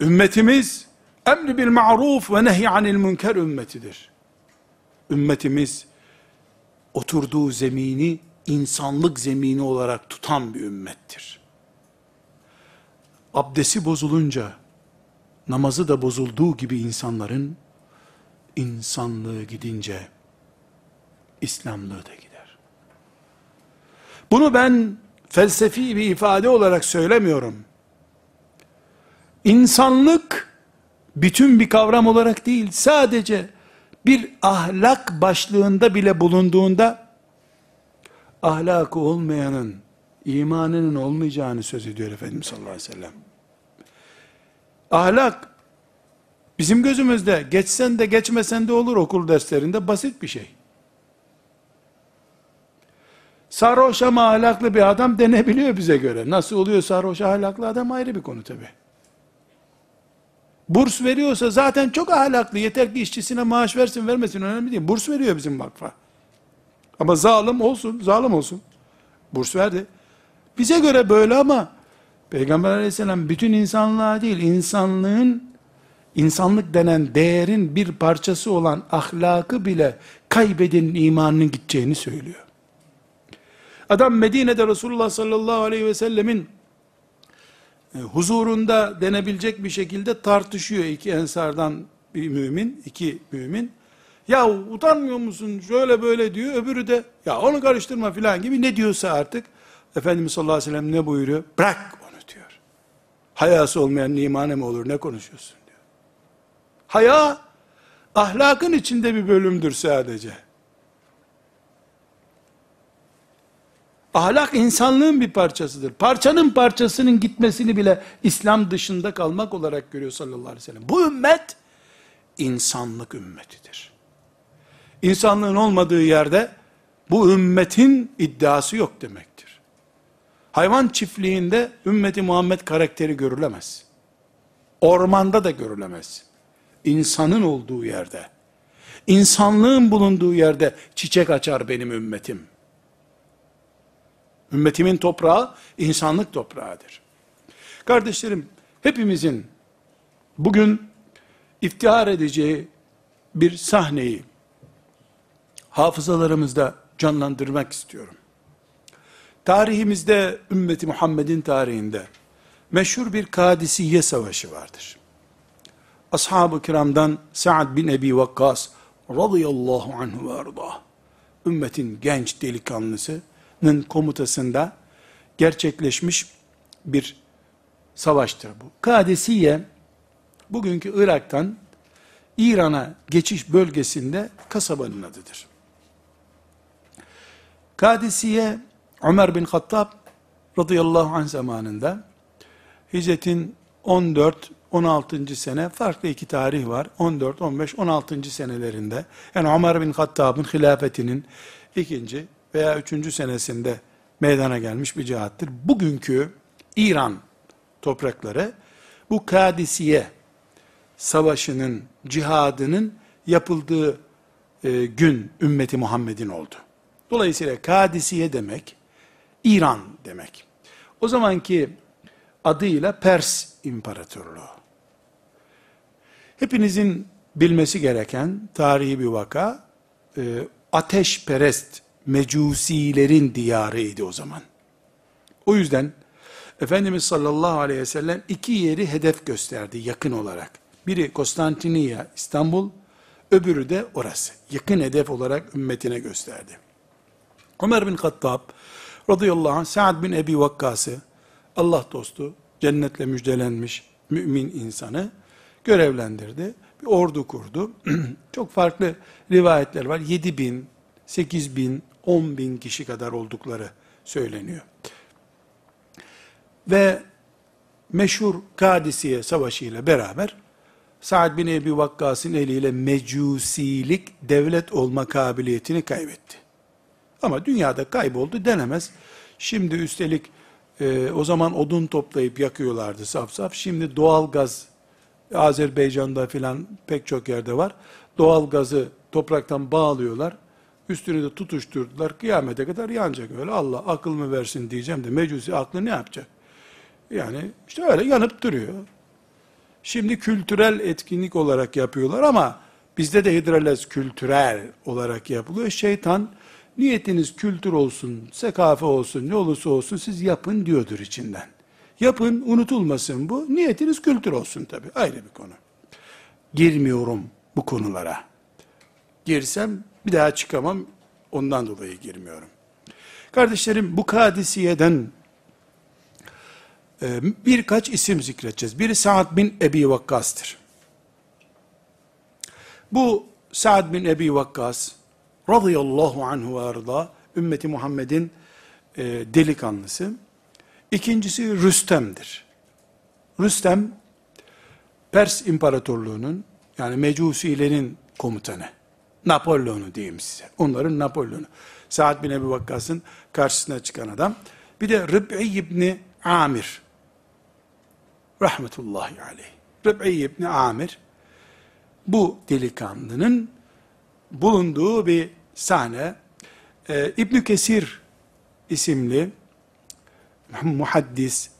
Ümmetimiz emri bil ma'ruf ve nehy anil münker ümmetidir. Ümmetimiz oturduğu zemini insanlık zemini olarak tutan bir ümmettir. Abdesi bozulunca namazı da bozulduğu gibi insanların insanlığı gidince İslamlığı da gider. Bunu ben felsefi bir ifade olarak söylemiyorum. İnsanlık bütün bir kavram olarak değil, sadece bir ahlak başlığında bile bulunduğunda ahlakı olmayanın imanının olmayacağını söz ediyor Efendimiz sallallahu aleyhi ve sellem. Ahlak bizim gözümüzde geçsen de geçmesen de olur okul derslerinde basit bir şey. Sarhoş ama ahlaklı bir adam denebiliyor bize göre. Nasıl oluyor sarhoş ahlaklı adam ayrı bir konu tabi. Burs veriyorsa zaten çok ahlaklı. Yeter ki işçisine maaş versin vermesin önemli değil. Burs veriyor bizim vakfa. Ama zalim olsun, zalim olsun. Burs verdi. Bize göre böyle ama Peygamber aleyhisselam bütün insanlığa değil, insanlığın, insanlık denen değerin bir parçası olan ahlakı bile kaybedenin imanının gideceğini söylüyor. Adam Medine'de Resulullah sallallahu aleyhi ve sellemin e, huzurunda denebilecek bir şekilde tartışıyor iki ensardan bir mümin, iki mümin. Ya utanmıyor musun şöyle böyle diyor. Öbürü de ya onu karıştırma filan gibi ne diyorsa artık. Efendimiz sallallahu aleyhi ve sellem ne buyuruyor? Bırak. Hayası olmayan imane mi olur ne konuşuyorsun diyor. Haya ahlakın içinde bir bölümdür sadece. Ahlak insanlığın bir parçasıdır. Parçanın parçasının gitmesini bile İslam dışında kalmak olarak görüyor sallallahu aleyhi ve sellem. Bu ümmet insanlık ümmetidir. İnsanlığın olmadığı yerde bu ümmetin iddiası yok demektir. Hayvan çiftliğinde ümmeti Muhammed karakteri görülemez. Ormanda da görülemez. İnsanın olduğu yerde, insanlığın bulunduğu yerde çiçek açar benim ümmetim. Ümmetimin toprağı insanlık toprağıdır. Kardeşlerim, hepimizin bugün iftihar edeceği bir sahneyi hafızalarımızda canlandırmak istiyorum. Tarihimizde, ümmeti Muhammed'in tarihinde meşhur bir Kadisiye Savaşı vardır. Ashab-ı kiramdan Sa'd bin Ebi Vakkas radıyallahu anhu ve arda. Ümmetin genç delikanlısının komutasında gerçekleşmiş bir savaştır bu. Kadisiye bugünkü Irak'tan İran'a geçiş bölgesinde kasabanın adıdır. Kadisiye Ömer bin Hattab radıyallahu anh zamanında hicretin 14 16. sene farklı iki tarih var. 14, 15, 16. senelerinde yani Ömer bin Hattab'ın hilafetinin ikinci veya üçüncü senesinde meydana gelmiş bir cihattır. Bugünkü İran toprakları bu Kadisiye savaşının, cihadının yapıldığı e, gün ümmeti Muhammed'in oldu. Dolayısıyla Kadisiye demek, İran demek. O zamanki adıyla Pers İmparatorluğu. Hepinizin bilmesi gereken tarihi bir vaka, e, ateşperest mecusilerin diyarıydı o zaman. O yüzden Efendimiz sallallahu aleyhi ve sellem iki yeri hedef gösterdi yakın olarak. Biri Konstantiniye, İstanbul, öbürü de orası. Yakın hedef olarak ümmetine gösterdi. Ömer bin Hattab radıyallahu anh Sa'd bin Ebi Vakkas'ı Allah dostu, cennetle müjdelenmiş mümin insanı görevlendirdi. Bir ordu kurdu. (clears throat) Çok farklı rivayetler var. 7 bin, 8 bin, 10 bin kişi kadar oldukları söyleniyor. Ve meşhur Kadisiye Savaşı ile beraber Sa'd bin Ebi Vakkas'ın eliyle mecusilik devlet olma kabiliyetini kaybetti. Ama dünyada kayboldu denemez. Şimdi üstelik e, o zaman odun toplayıp yakıyorlardı saf saf. Şimdi doğal gaz Azerbaycan'da filan pek çok yerde var. Doğal gazı topraktan bağlıyorlar. Üstünü de tutuşturdular. Kıyamete kadar yanacak öyle. Allah akıl mı versin diyeceğim de mecusi aklı ne yapacak? Yani işte öyle yanıp duruyor. Şimdi kültürel etkinlik olarak yapıyorlar ama bizde de hidrolez kültürel olarak yapılıyor. Şeytan niyetiniz kültür olsun, sekafe olsun, ne olursa olsun siz yapın diyordur içinden. Yapın, unutulmasın bu. Niyetiniz kültür olsun tabi. Ayrı bir konu. Girmiyorum bu konulara. Girsem bir daha çıkamam. Ondan dolayı girmiyorum. Kardeşlerim bu kadisiyeden e, birkaç isim zikredeceğiz. Biri Sa'd bin Ebi Vakkas'tır. Bu Sa'd bin Ebi Vakkas radıyallahu anhu ve arda ümmeti Muhammed'in e, delikanlısı. İkincisi Rüstem'dir. Rüstem, Pers İmparatorluğu'nun, yani Mecusilerin komutanı. Napolyon'u diyeyim size. Onların Napolyon'u. Sa'd bin Ebu Vakkas'ın karşısına çıkan adam. Bir de Rıb'i İbni Amir. Rahmetullahi aleyh. Rıb'i İbni Amir. Bu delikanlının bulunduğu bir sahne. Ee, ibn Kesir isimli muhaddis,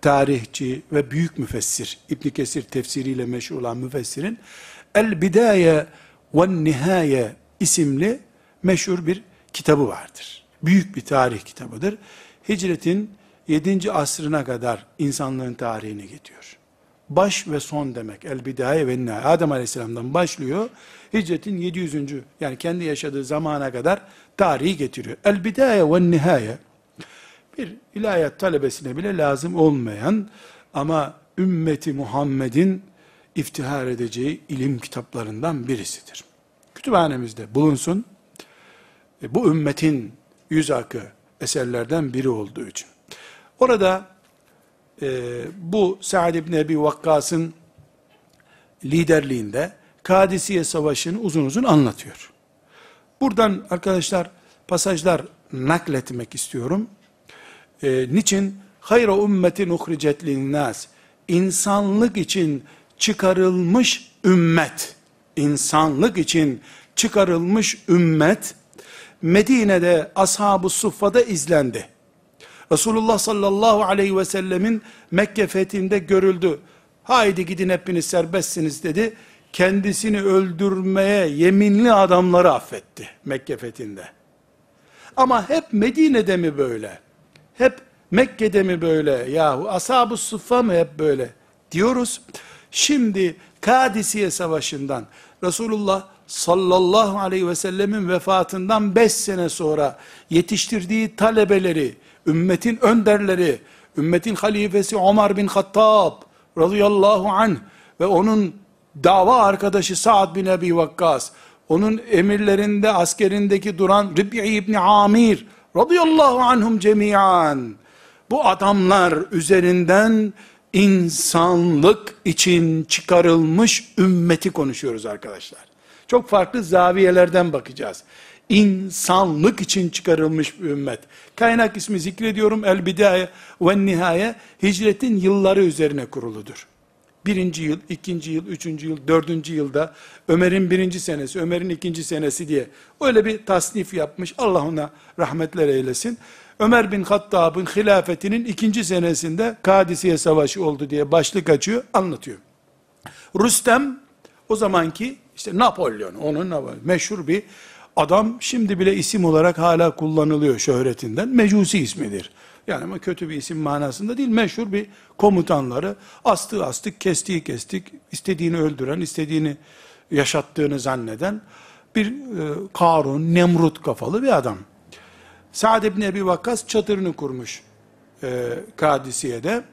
tarihçi ve büyük müfessir, İbn Kesir tefsiriyle meşhur olan müfessirin El Bidaye ve Nihaye isimli meşhur bir kitabı vardır. büyük bir tarih kitabıdır. Hicretin 7. asrına kadar insanlığın tarihini getiriyor. Baş ve son demek. El bidaye ve nihayet. Adem Aleyhisselam'dan başlıyor. Hicretin 700. yani kendi yaşadığı zamana kadar tarihi getiriyor. El bidaye ve nihaye bir ilahiyat talebesine bile lazım olmayan ama ümmeti Muhammed'in iftihar edeceği ilim kitaplarından birisidir. Kütüphanemizde bulunsun. E, bu ümmetin yüz akı eserlerden biri olduğu için. Orada e, bu Sa'd ibn Ebi Vakkas'ın liderliğinde Kadisiye Savaşı'nı uzun uzun anlatıyor. Buradan arkadaşlar pasajlar nakletmek istiyorum. E, niçin? Hayra ümmetin uhricet linnas. İnsanlık için çıkarılmış ümmet. İnsanlık için çıkarılmış ümmet Medine'de ashab-ı suffada izlendi. Resulullah sallallahu aleyhi ve sellemin Mekke fethinde görüldü. Haydi gidin hepiniz serbestsiniz dedi. Kendisini öldürmeye yeminli adamları affetti Mekke fethinde. Ama hep Medine'de mi böyle? Hep Mekke'de mi böyle? Yahu ashab-ı suffa mı hep böyle? Diyoruz. Şimdi Kadisiye Savaşı'ndan Resulullah sallallahu aleyhi ve sellemin vefatından 5 sene sonra yetiştirdiği talebeleri, ümmetin önderleri, ümmetin halifesi Ömer bin Hattab radıyallahu anh ve onun dava arkadaşı Sa'd bin Ebi Vakkas, onun emirlerinde, askerindeki duran Rib'i İbni Amir radıyallahu anhum cemiyan, bu adamlar üzerinden insanlık için çıkarılmış ümmeti konuşuyoruz arkadaşlar. Çok farklı zaviyelerden bakacağız. İnsanlık için çıkarılmış bir ümmet. Kaynak ismi zikrediyorum. El Bidaye ve Nihaye hicretin yılları üzerine kuruludur. Birinci yıl, ikinci yıl, üçüncü yıl, dördüncü yılda Ömer'in birinci senesi, Ömer'in ikinci senesi diye öyle bir tasnif yapmış. Allah ona rahmetler eylesin. Ömer bin Hattab'ın hilafetinin ikinci senesinde Kadisiye Savaşı oldu diye başlık açıyor, anlatıyor. Rüstem, o zamanki işte Napolyon, onun meşhur bir adam, şimdi bile isim olarak hala kullanılıyor şöhretinden, Mecusi ismidir. Yani ama kötü bir isim manasında değil, meşhur bir komutanları, astığı astık, kestiği kestik, istediğini öldüren, istediğini yaşattığını zanneden, bir e, Karun, Nemrut kafalı bir adam. Sa'd ibn Ebi Vakkas çadırını kurmuş e, Kadisiye'de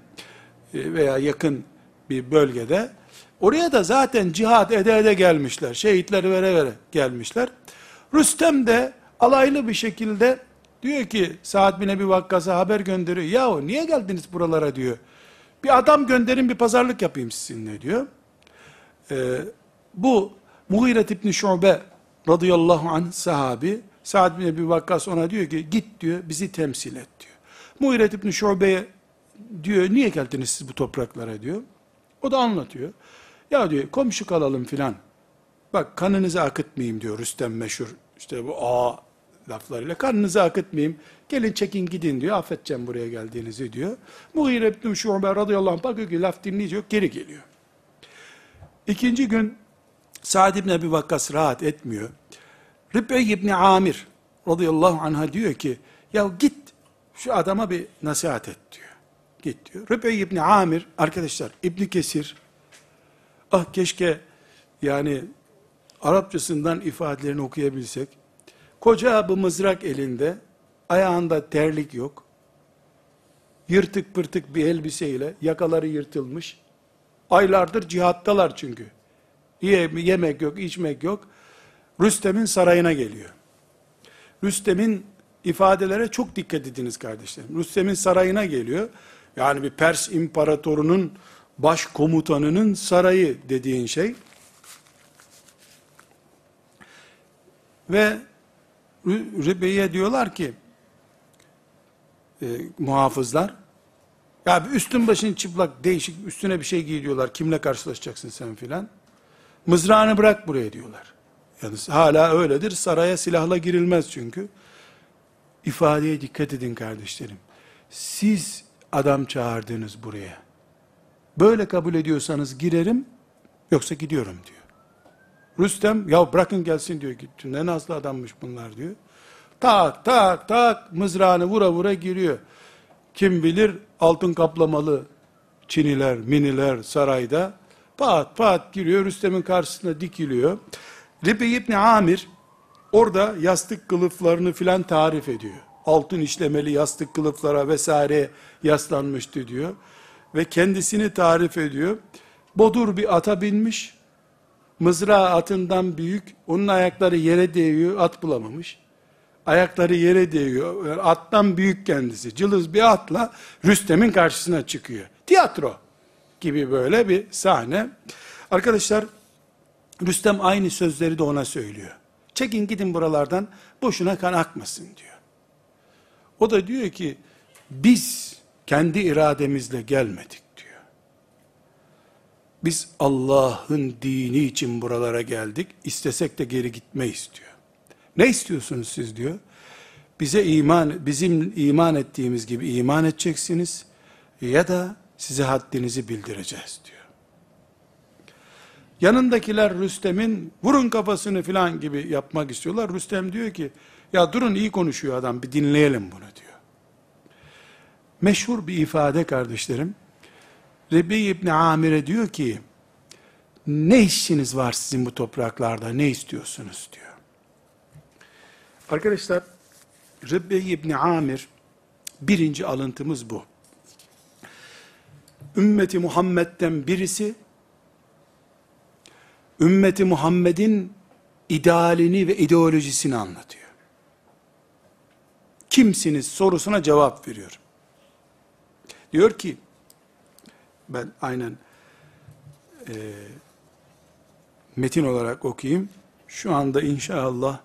e, veya yakın bir bölgede. Oraya da zaten cihad ede ede gelmişler. Şehitleri vere vere gelmişler. Rüstem de alaylı bir şekilde diyor ki Sa'd bin Ebi Vakkas'a haber gönderiyor. Yahu niye geldiniz buralara diyor. Bir adam gönderin bir pazarlık yapayım sizinle diyor. Ee, bu Muhiret İbni Şube radıyallahu anh sahabi Sa'd bin Ebi Vakkas ona diyor ki git diyor bizi temsil et diyor. Muhiret İbni Şube'ye diyor niye geldiniz siz bu topraklara diyor. O da anlatıyor. Ya diyor komşu kalalım filan. Bak kanınızı akıtmayayım diyor Rüstem meşhur. İşte bu a laflarıyla kanınızı akıtmayayım. Gelin çekin gidin diyor. Affedeceğim buraya geldiğinizi diyor. Mughire ibn Şube radıyallahu anh bakıyor ki laf dinleyecek geri geliyor. İkinci gün Sa'd ibn Ebi Vakkas rahat etmiyor. Rib'i ibn Amir radıyallahu anh'a diyor ki ya git şu adama bir nasihat et diyor. Git diyor. Rib'i ibn Amir arkadaşlar İbn Kesir ah keşke yani Arapçasından ifadelerini okuyabilsek. Koca bir mızrak elinde, ayağında terlik yok. Yırtık pırtık bir elbiseyle, yakaları yırtılmış. Aylardır cihattalar çünkü. Yemek yok, içmek yok. Rüstem'in sarayına geliyor. Rüstem'in ifadelere çok dikkat ediniz kardeşlerim. Rüstem'in sarayına geliyor. Yani bir Pers imparatorunun baş komutanının sarayı dediğin şey. Ve Ribe'ye diyorlar ki e, muhafızlar ya bir üstün başın çıplak değişik üstüne bir şey giy diyorlar. Kimle karşılaşacaksın sen filan. Mızrağını bırak buraya diyorlar. Yani hala öyledir. Saraya silahla girilmez çünkü. İfadeye dikkat edin kardeşlerim. Siz adam çağırdınız buraya. Böyle kabul ediyorsanız girerim, yoksa gidiyorum diyor. Rüstem, ya bırakın gelsin diyor. Ne nazlı adammış bunlar diyor. Tak tak tak mızrağını vura vura giriyor. Kim bilir altın kaplamalı çiniler, miniler sarayda pat pat giriyor Rüstem'in karşısına dikiliyor. Ribi İbni Amir orada yastık kılıflarını filan tarif ediyor. Altın işlemeli yastık kılıflara vesaire yaslanmıştı diyor. Ve kendisini tarif ediyor. Bodur bir ata binmiş. Mızrağı atından büyük. Onun ayakları yere değiyor. At bulamamış. Ayakları yere değiyor. Attan büyük kendisi. Cılız bir atla Rüstem'in karşısına çıkıyor. Tiyatro gibi böyle bir sahne. Arkadaşlar Rüstem aynı sözleri de ona söylüyor. Çekin gidin buralardan boşuna kan akmasın diyor. O da diyor ki biz kendi irademizle gelmedik. Biz Allah'ın dini için buralara geldik. İstesek de geri gitmeyiz diyor. Ne istiyorsunuz siz diyor. Bize iman, bizim iman ettiğimiz gibi iman edeceksiniz ya da size haddinizi bildireceğiz diyor. Yanındakiler Rüstem'in vurun kafasını filan gibi yapmak istiyorlar. Rüstem diyor ki ya durun iyi konuşuyor adam bir dinleyelim bunu diyor. Meşhur bir ifade kardeşlerim. Rebi İbni Amir'e diyor ki ne işiniz var sizin bu topraklarda ne istiyorsunuz diyor. Arkadaşlar Rebbe İbni Amir birinci alıntımız bu. Ümmeti Muhammed'den birisi ümmeti Muhammed'in idealini ve ideolojisini anlatıyor. Kimsiniz sorusuna cevap veriyor. Diyor ki ben aynen e, metin olarak okuyayım. Şu anda inşallah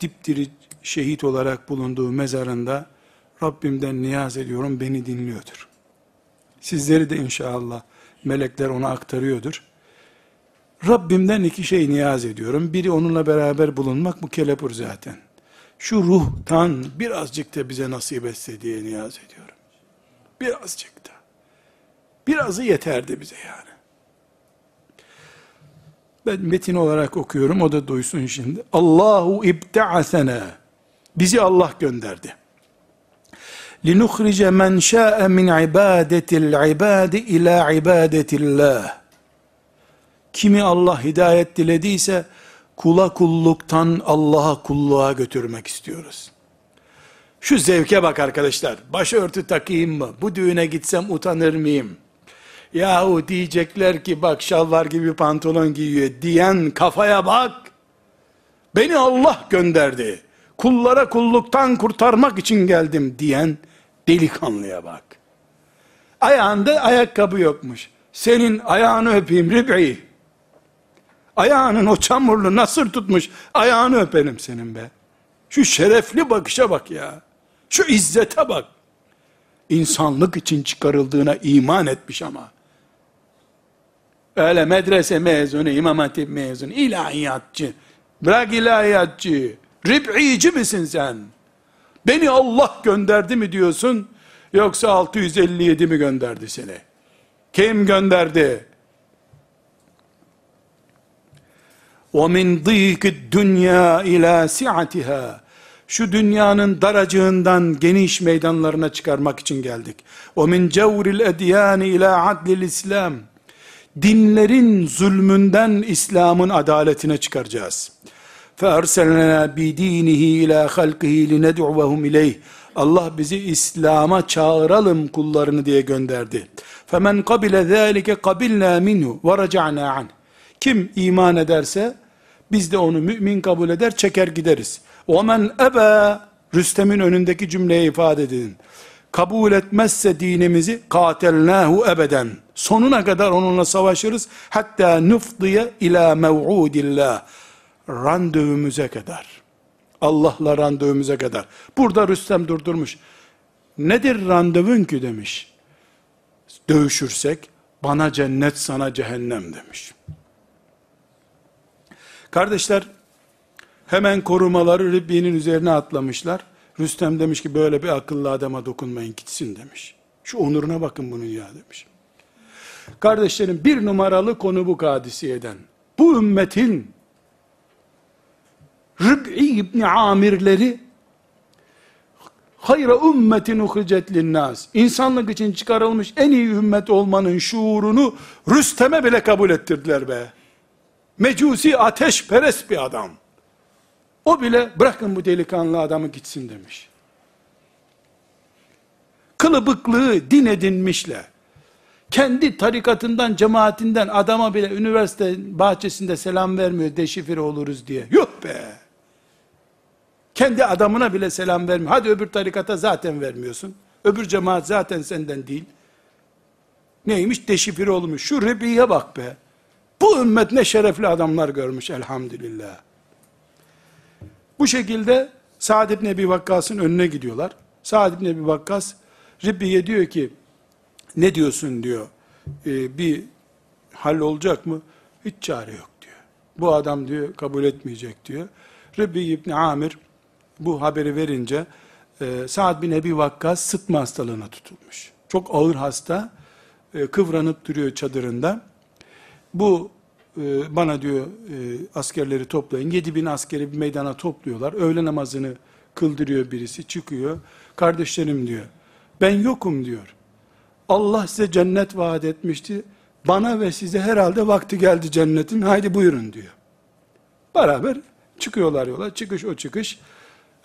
dipdiri şehit olarak bulunduğu mezarında Rabbimden niyaz ediyorum beni dinliyordur. Sizleri de inşallah melekler ona aktarıyordur. Rabbimden iki şey niyaz ediyorum. Biri onunla beraber bulunmak bu kelepur zaten. Şu ruhtan birazcık da bize nasip etse diye niyaz ediyorum. Birazcık da. Birazı yeterdi bize yani. Ben metin olarak okuyorum, o da duysun şimdi. Allahu ibta'asena. Bizi Allah gönderdi. لِنُخْرِجَ مَنْ شَاءَ مِنْ عِبَادَةِ الْعِبَادِ اِلَى عِبَادَةِ اللّٰهِ Kimi Allah hidayet dilediyse, kula kulluktan Allah'a kulluğa götürmek istiyoruz. Şu zevke bak arkadaşlar, başörtü takayım mı? Bu düğüne gitsem utanır mıyım? Yahu diyecekler ki bak şalvar gibi pantolon giyiyor diyen kafaya bak. Beni Allah gönderdi. Kullara kulluktan kurtarmak için geldim diyen delikanlıya bak. Ayağında ayakkabı yokmuş. Senin ayağını öpeyim Rib'i. Ayağının o çamurlu nasır tutmuş. Ayağını öperim senin be. Şu şerefli bakışa bak ya. Şu izzete bak. İnsanlık için çıkarıldığına iman etmiş ama. Öyle medrese mezunu, imam hatip mezunu, ilahiyatçı. Bırak ilahiyatçı. Rib'ici misin sen? Beni Allah gönderdi mi diyorsun? Yoksa 657 mi gönderdi seni? Kim gönderdi? وَمِنْ ضِيكِ الدُّنْيَا ila سِعَتِهَا Şu dünyanın daracığından geniş meydanlarına çıkarmak için geldik. وَمِنْ جَوْرِ الْاَدْيَانِ ila عَدْلِ İslam dinlerin zulmünden İslam'ın adaletine çıkaracağız. فَاَرْسَلْنَا بِد۪ينِهِ اِلٰى خَلْقِهِ لِنَدْعُوَهُمْ اِلَيْهِ Allah bizi İslam'a çağıralım kullarını diye gönderdi. فَمَنْ قَبِلَ ذَٰلِكَ قَبِلْنَا مِنْهُ وَرَجَعْنَا عَنْهُ Kim iman ederse biz de onu mümin kabul eder çeker gideriz. وَمَنْ اَبَى Rüstem'in önündeki cümleyi ifade edin kabul etmezse dinimizi katelnahu ebeden. Sonuna kadar onunla savaşırız. Hatta nufdiye ila mev'udillah. Randevumuza kadar. Allah'la randevumuza kadar. Burada Rüstem durdurmuş. Nedir randevun ki demiş. Dövüşürsek bana cennet sana cehennem demiş. Kardeşler hemen korumaları Ribbi'nin üzerine atlamışlar. Rüstem demiş ki böyle bir akıllı adama dokunmayın gitsin demiş. Şu onuruna bakın bunun ya demiş. Kardeşlerim bir numaralı konu bu kadisiyeden. Bu ümmetin Rib'i İbni Amirleri hayra ümmetin uhricet linnas. İnsanlık için çıkarılmış en iyi ümmet olmanın şuurunu Rüstem'e bile kabul ettirdiler be. Mecusi ateşperest bir adam. O bile bırakın bu delikanlı adamı gitsin demiş. Kılıbıklığı din edinmişle, kendi tarikatından, cemaatinden adama bile üniversite bahçesinde selam vermiyor, deşifre oluruz diye. Yuh be! Kendi adamına bile selam vermiyor. Hadi öbür tarikata zaten vermiyorsun. Öbür cemaat zaten senden değil. Neymiş? Deşifre olmuş. Şu Rebi'ye bak be. Bu ümmet ne şerefli adamlar görmüş elhamdülillah. Bu şekilde Sa'd ibn Ebi Vakkas'ın önüne gidiyorlar. Sa'd ibn Ebi Vakkas Rabbiye diyor ki ne diyorsun diyor. E, bir hal olacak mı? Hiç çare yok diyor. Bu adam diyor kabul etmeyecek diyor. Rabbi İbni Amir bu haberi verince e, Sa'd bin Ebi Vakkas sıtma hastalığına tutulmuş. Çok ağır hasta. E, kıvranıp duruyor çadırında. Bu e, bana diyor e, askerleri toplayın. 7 bin askeri bir meydana topluyorlar. Öğle namazını kıldırıyor birisi çıkıyor. Kardeşlerim diyor. Ben yokum diyor. Allah size cennet vaat etmişti. Bana ve size herhalde vakti geldi cennetin. Haydi buyurun diyor. Beraber çıkıyorlar yola. Çıkış o çıkış.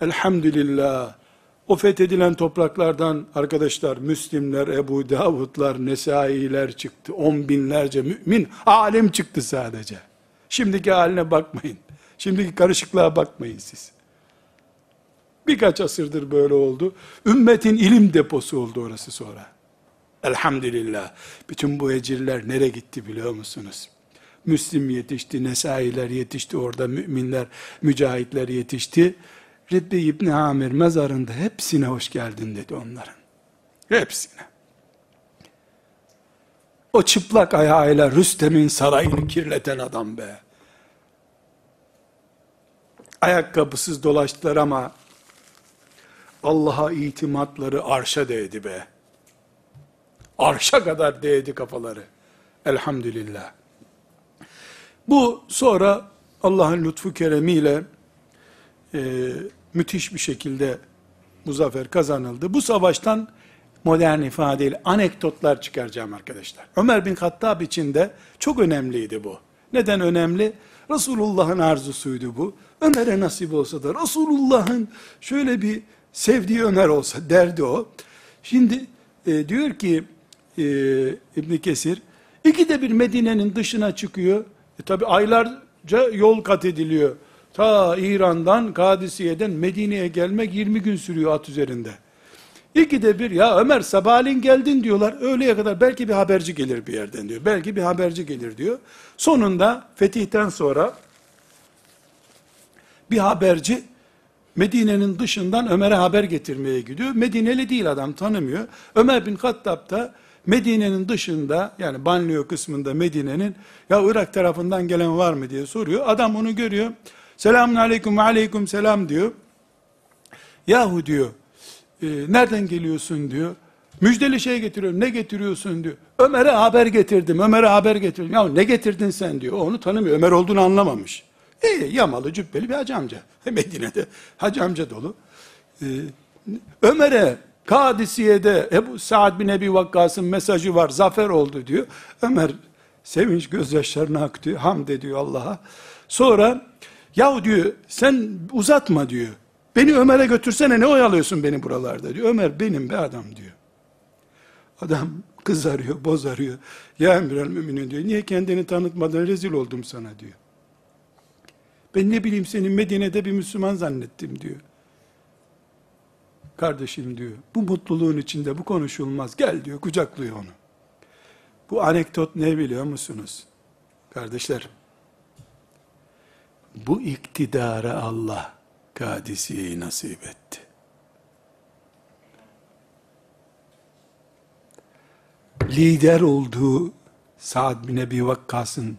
Elhamdülillah. O fethedilen topraklardan arkadaşlar Müslimler, Ebu Davudlar, Nesailer çıktı. On binlerce mümin, alim çıktı sadece. Şimdiki haline bakmayın. Şimdiki karışıklığa bakmayın siz. Birkaç asırdır böyle oldu. Ümmetin ilim deposu oldu orası sonra. Elhamdülillah. Bütün bu ecirler nereye gitti biliyor musunuz? Müslim yetişti, Nesailer yetişti, orada müminler, mücahitler yetişti. Ribbi İbni Amir mezarında hepsine hoş geldin dedi onların. Hepsine. O çıplak ayağıyla Rüstem'in sarayını kirleten adam be. Ayakkabısız dolaştılar ama Allah'a itimatları arşa değdi be. Arşa kadar değdi kafaları. Elhamdülillah. Bu sonra Allah'ın lütfu keremiyle e, müthiş bir şekilde bu zafer kazanıldı. Bu savaştan modern ifadeyle anekdotlar çıkaracağım arkadaşlar. Ömer bin Hattab için de çok önemliydi bu. Neden önemli? Resulullah'ın arzusuydu bu. Ömer'e nasip olsa da Resulullah'ın şöyle bir sevdiği Ömer olsa derdi o. Şimdi e, diyor ki e, İbn Kesir, ikide bir Medine'nin dışına çıkıyor. E, tabi aylarca yol kat ediliyor. Ta İran'dan, Kadisiye'den Medine'ye gelmek 20 gün sürüyor at üzerinde. İkide bir ya Ömer sabahleyin geldin diyorlar. Öğleye kadar belki bir haberci gelir bir yerden diyor. Belki bir haberci gelir diyor. Sonunda fetihten sonra bir haberci Medine'nin dışından Ömer'e haber getirmeye gidiyor. Medineli değil adam tanımıyor. Ömer bin Hattab da Medine'nin dışında yani banliyö kısmında Medine'nin ya Irak tarafından gelen var mı diye soruyor. Adam onu görüyor. Selamun aleyküm ve aleyküm selam diyor. Yahu diyor, e, nereden geliyorsun diyor. Müjdeli şey getiriyorum. Ne getiriyorsun diyor. Ömer'e haber getirdim. Ömer'e haber getirdim. Ya ne getirdin sen diyor. Onu tanımıyor. Ömer olduğunu anlamamış. İyi yamalı cübbeli bir hacı amca. (laughs) Medine'de hacı amca dolu. Ee, Ömer'e Kadisiye'de Ebu Sa'd bin Ebi Vakkas'ın mesajı var. Zafer oldu diyor. Ömer sevinç gözyaşlarına aktı. Hamd ediyor Allah'a. Sonra Yahu diyor sen uzatma diyor. Beni Ömer'e götürsene ne oyalıyorsun beni buralarda diyor. Ömer benim be adam diyor. Adam kızarıyor, bozarıyor. Ya emrel müminin diyor. Niye kendini tanıtmadan rezil oldum sana diyor. Ben ne bileyim senin Medine'de bir Müslüman zannettim diyor. Kardeşim diyor. Bu mutluluğun içinde bu konuşulmaz. Gel diyor kucaklıyor onu. Bu anekdot ne biliyor musunuz? Kardeşler bu iktidara Allah Kadisiye'yi nasip etti. Lider olduğu Sa'd bin Ebi Vakkas'ın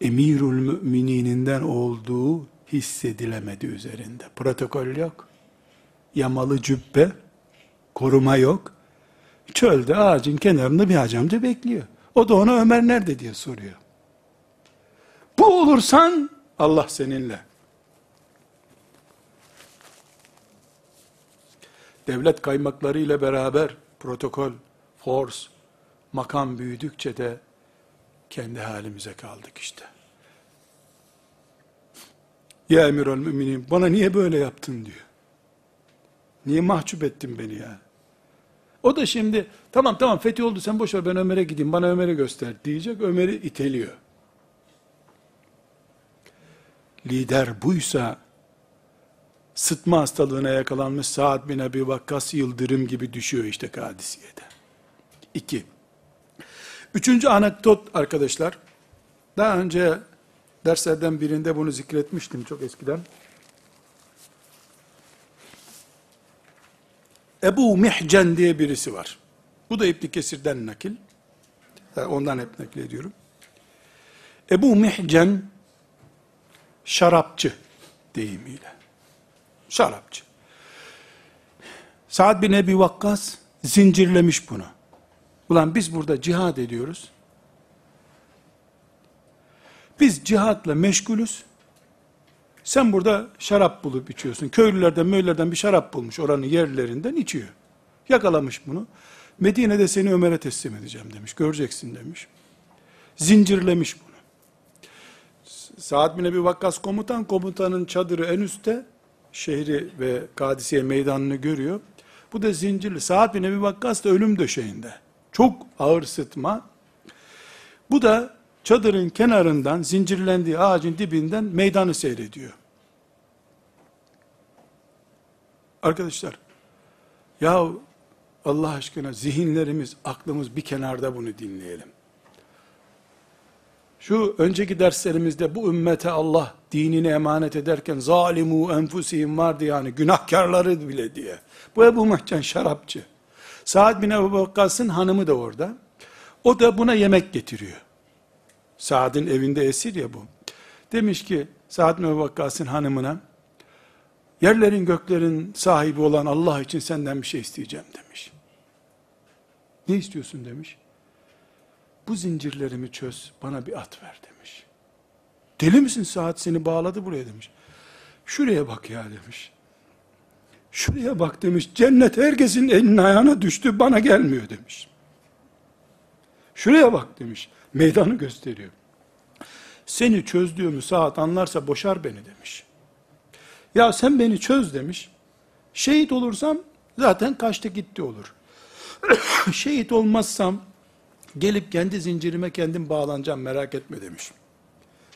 emirül müminininden olduğu hissedilemedi üzerinde. Protokol yok. Yamalı cübbe, koruma yok. Çölde ağacın kenarında bir hacamcı bekliyor. O da ona Ömer nerede diye soruyor. Bu olursan Allah seninle. Devlet kaymakları ile beraber protokol, force, makam büyüdükçe de kendi halimize kaldık işte. Ya emir emirül müminin bana niye böyle yaptın diyor. Niye mahcup ettin beni ya? O da şimdi tamam tamam fethi oldu sen boş ver ben Ömer'e gideyim bana Ömer'i göster diyecek Ömer'i iteliyor. Lider buysa sıtma hastalığına yakalanmış Saad bin Ebi Vakkas yıldırım gibi düşüyor işte Kadisiye'de. İki. Üçüncü anekdot arkadaşlar. Daha önce derslerden birinde bunu zikretmiştim çok eskiden. Ebu Mihcen diye birisi var. Bu da İbn Kesir'den nakil. Ondan hep naklediyorum. Ebu Mihcen şarapçı deyimiyle. Şarapçı. Saad bin Ebi Vakkas zincirlemiş bunu. Ulan biz burada cihad ediyoruz. Biz cihatla meşgulüz. Sen burada şarap bulup içiyorsun. Köylülerden, möylerden bir şarap bulmuş oranın yerlerinden içiyor. Yakalamış bunu. Medine'de seni Ömer'e teslim edeceğim demiş. Göreceksin demiş. Zincirlemiş bunu. Saad bin Ebi Vakkas komutan, komutanın çadırı en üstte, şehri ve Kadisiye meydanını görüyor. Bu da zincirli. Saad bin Ebi Vakkas da ölüm döşeğinde. Çok ağır sıtma. Bu da çadırın kenarından, zincirlendiği ağacın dibinden meydanı seyrediyor. Arkadaşlar, ya Allah aşkına zihinlerimiz, aklımız bir kenarda bunu dinleyelim. Şu önceki derslerimizde bu ümmete Allah dinini emanet ederken zalimu enfusihim vardı yani günahkarları bile diye. Bu Ebu Mehcen şarapçı. Saad bin Ebu Vakkas'ın hanımı da orada. O da buna yemek getiriyor. Saad'ın evinde esir ya bu. Demiş ki Saad bin Ebu Vakkas'ın hanımına yerlerin göklerin sahibi olan Allah için senden bir şey isteyeceğim demiş. Ne istiyorsun demiş. Bu zincirlerimi çöz, bana bir at ver demiş. Deli misin saat seni bağladı buraya demiş. Şuraya bak ya demiş. Şuraya bak demiş. Cennet herkesin elinin ayağına düştü, bana gelmiyor demiş. Şuraya bak demiş. Meydanı gösteriyor. Seni çözdüğümü saat anlarsa boşar beni demiş. Ya sen beni çöz demiş. Şehit olursam zaten kaçtı gitti olur. (coughs) Şehit olmazsam gelip kendi zincirime kendim bağlanacağım merak etme demiş.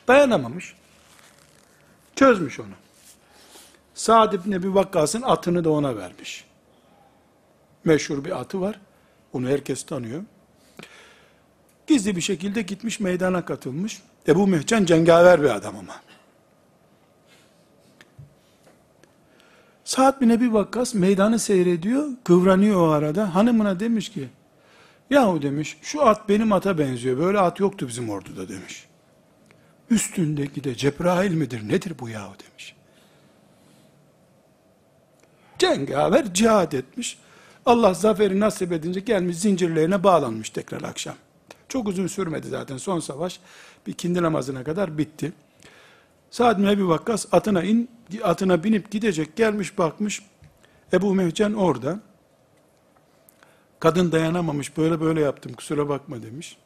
Dayanamamış. Çözmüş onu. Sa'd ibn Ebi Vakkas'ın atını da ona vermiş. Meşhur bir atı var. Onu herkes tanıyor. Gizli bir şekilde gitmiş meydana katılmış. Ebu Mühcen cengaver bir adam ama. Sa'd bin Ebi Vakkas meydanı seyrediyor, kıvranıyor o arada. Hanımına demiş ki, yahu demiş, şu at benim ata benziyor, böyle at yoktu bizim orduda demiş. Üstündeki de Cebrail midir, nedir bu yahu demiş. Cengaver cihad etmiş. Allah zaferi nasip edince gelmiş zincirlerine bağlanmış tekrar akşam. Çok uzun sürmedi zaten son savaş. Bir kindi namazına kadar bitti. Sa'd bin Ebi Vakkas atına in, atına binip gidecek gelmiş bakmış. Ebu Mehcen orada. Kadın dayanamamış böyle böyle yaptım kusura bakma demiş.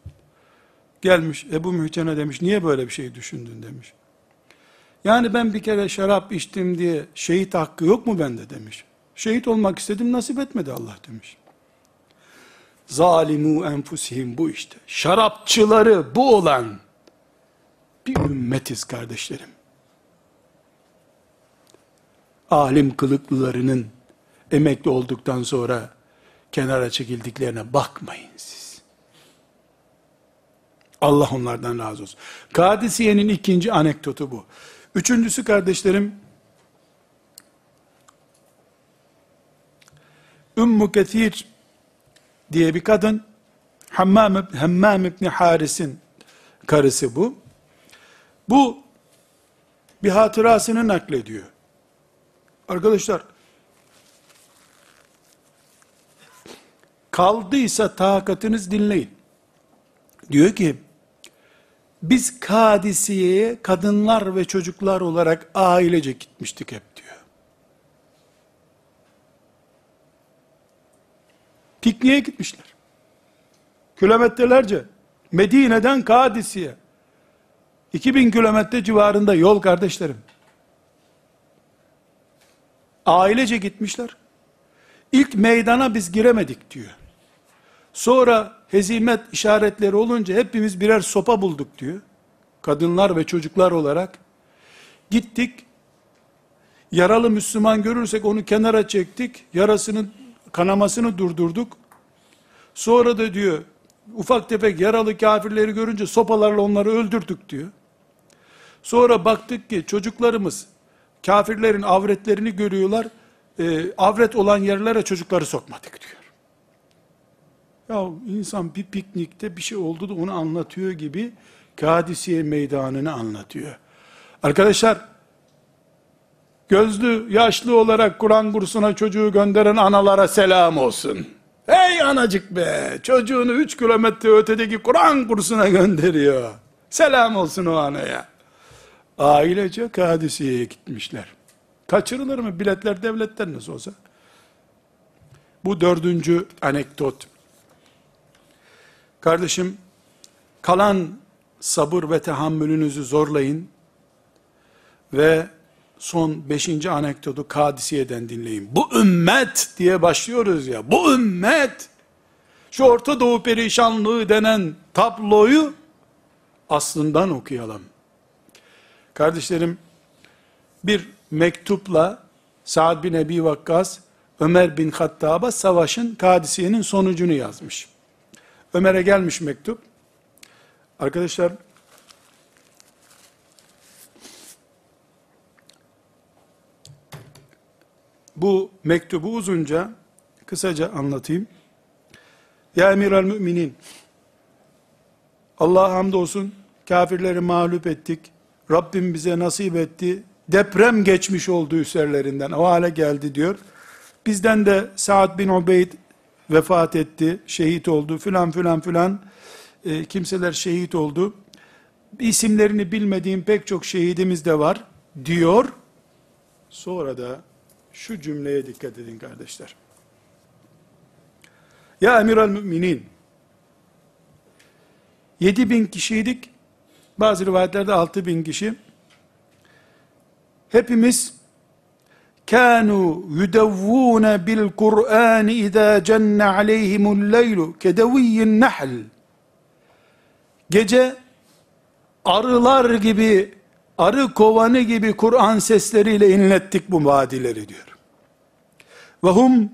Gelmiş Ebu Mehcen'e demiş niye böyle bir şey düşündün demiş. Yani ben bir kere şarap içtim diye şehit hakkı yok mu bende demiş. Şehit olmak istedim nasip etmedi Allah demiş. Zalimu enfusihim bu işte. Şarapçıları bu olan bir ümmetiz kardeşlerim. Alim kılıklılarının emekli olduktan sonra kenara çekildiklerine bakmayın siz. Allah onlardan razı olsun. Kadisiye'nin ikinci anekdotu bu. Üçüncüsü kardeşlerim, Ümmü Kethir diye bir kadın, Hammam, Hammam İbni Haris'in karısı bu. Bu, bir hatırasını naklediyor. Arkadaşlar, kaldıysa takatınız dinleyin. Diyor ki, biz Kadisiye'ye kadınlar ve çocuklar olarak ailece gitmiştik hep diyor. Pikniğe gitmişler. Kilometrelerce. Medine'den Kadisiye. 2000 kilometre civarında yol kardeşlerim. Ailece gitmişler. İlk meydana biz giremedik diyor. Sonra hezimet işaretleri olunca hepimiz birer sopa bulduk diyor. Kadınlar ve çocuklar olarak. Gittik. Yaralı Müslüman görürsek onu kenara çektik. Yarasını, kanamasını durdurduk. Sonra da diyor, ufak tefek yaralı kafirleri görünce sopalarla onları öldürdük diyor. Sonra baktık ki çocuklarımız kafirlerin avretlerini görüyorlar. E, avret olan yerlere çocukları sokmadık diyor. Ya insan bir piknikte bir şey oldu da onu anlatıyor gibi Kadisiye meydanını anlatıyor. Arkadaşlar gözlü, yaşlı olarak Kur'an kursuna çocuğu gönderen analara selam olsun. Hey anacık be, çocuğunu 3 kilometre ötedeki Kur'an kursuna gönderiyor. Selam olsun o anaya. Ailece Kadisiye'ye gitmişler. Kaçırılır mı? Biletler devletten nasıl olsa. Bu dördüncü anekdot. Kardeşim, kalan sabır ve tahammülünüzü zorlayın ve son beşinci anekdotu Kadisiye'den dinleyin. Bu ümmet diye başlıyoruz ya, bu ümmet, şu Orta Doğu perişanlığı denen tabloyu aslından okuyalım. Kardeşlerim, bir mektupla Sa'd bin Ebi Vakkas, Ömer bin Hattab'a savaşın Kadisiye'nin sonucunu yazmış. Ömer'e gelmiş mektup. Arkadaşlar, bu mektubu uzunca, kısaca anlatayım. Ya emir el müminin, Allah'a hamdolsun, kafirleri mağlup ettik, Rabbim bize nasip etti, deprem geçmiş oldu üzerlerinden, o hale geldi diyor. Bizden de Sa'd bin Ubeyd vefat etti, şehit oldu filan filan filan, e, kimseler şehit oldu. İsimlerini bilmediğim pek çok şehidimiz de var diyor. Sonra da şu cümleye dikkat edin kardeşler. Ya emir el müminin, 7 bin kişiydik, bazı rivayetlerde 6 bin kişi, hepimiz, kanu yudevvune bil Kur'an izâ cenne aleyhimul leylu kedeviyyin nahl. Gece arılar gibi, arı kovanı gibi Kur'an sesleriyle inlettik bu vadileri diyor. Ve hum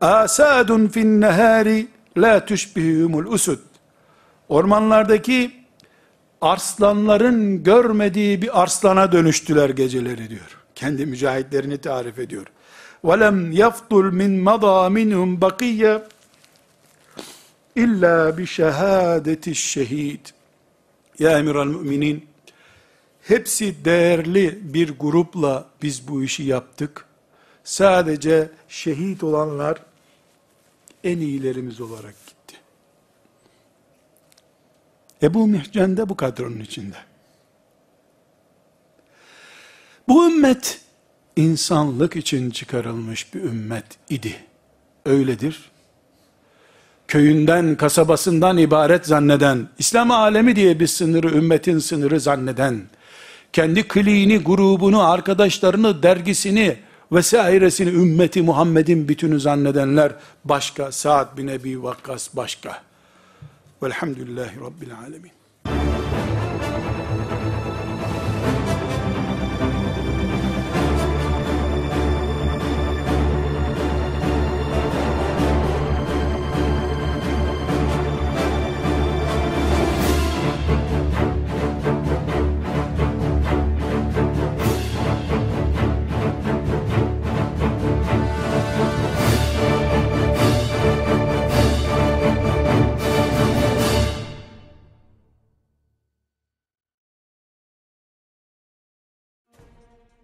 asadun fin nehari la tüşbihumul usud. Ormanlardaki arslanların görmediği bir arslana dönüştüler geceleri diyor Kendi mücahitlerini tarif ediyor. وَلَمْ يَفْضُلْ مِنْ مَضَى مِنْهُمْ بَقِيَّ illa bi şehadeti şehid. Ya emiral müminin, hepsi değerli bir grupla biz bu işi yaptık. Sadece şehit olanlar en iyilerimiz olarak gitti. Ebu Mihcen de bu kadronun içinde. Bu ümmet insanlık için çıkarılmış bir ümmet idi. Öyledir. Köyünden, kasabasından ibaret zanneden, İslam alemi diye bir sınırı, ümmetin sınırı zanneden, kendi kliğini, grubunu, arkadaşlarını, dergisini vesairesini ümmeti Muhammed'in bütünü zannedenler başka, Sa'd bin Ebi Vakkas başka. Velhamdülillahi Rabbil Alemin.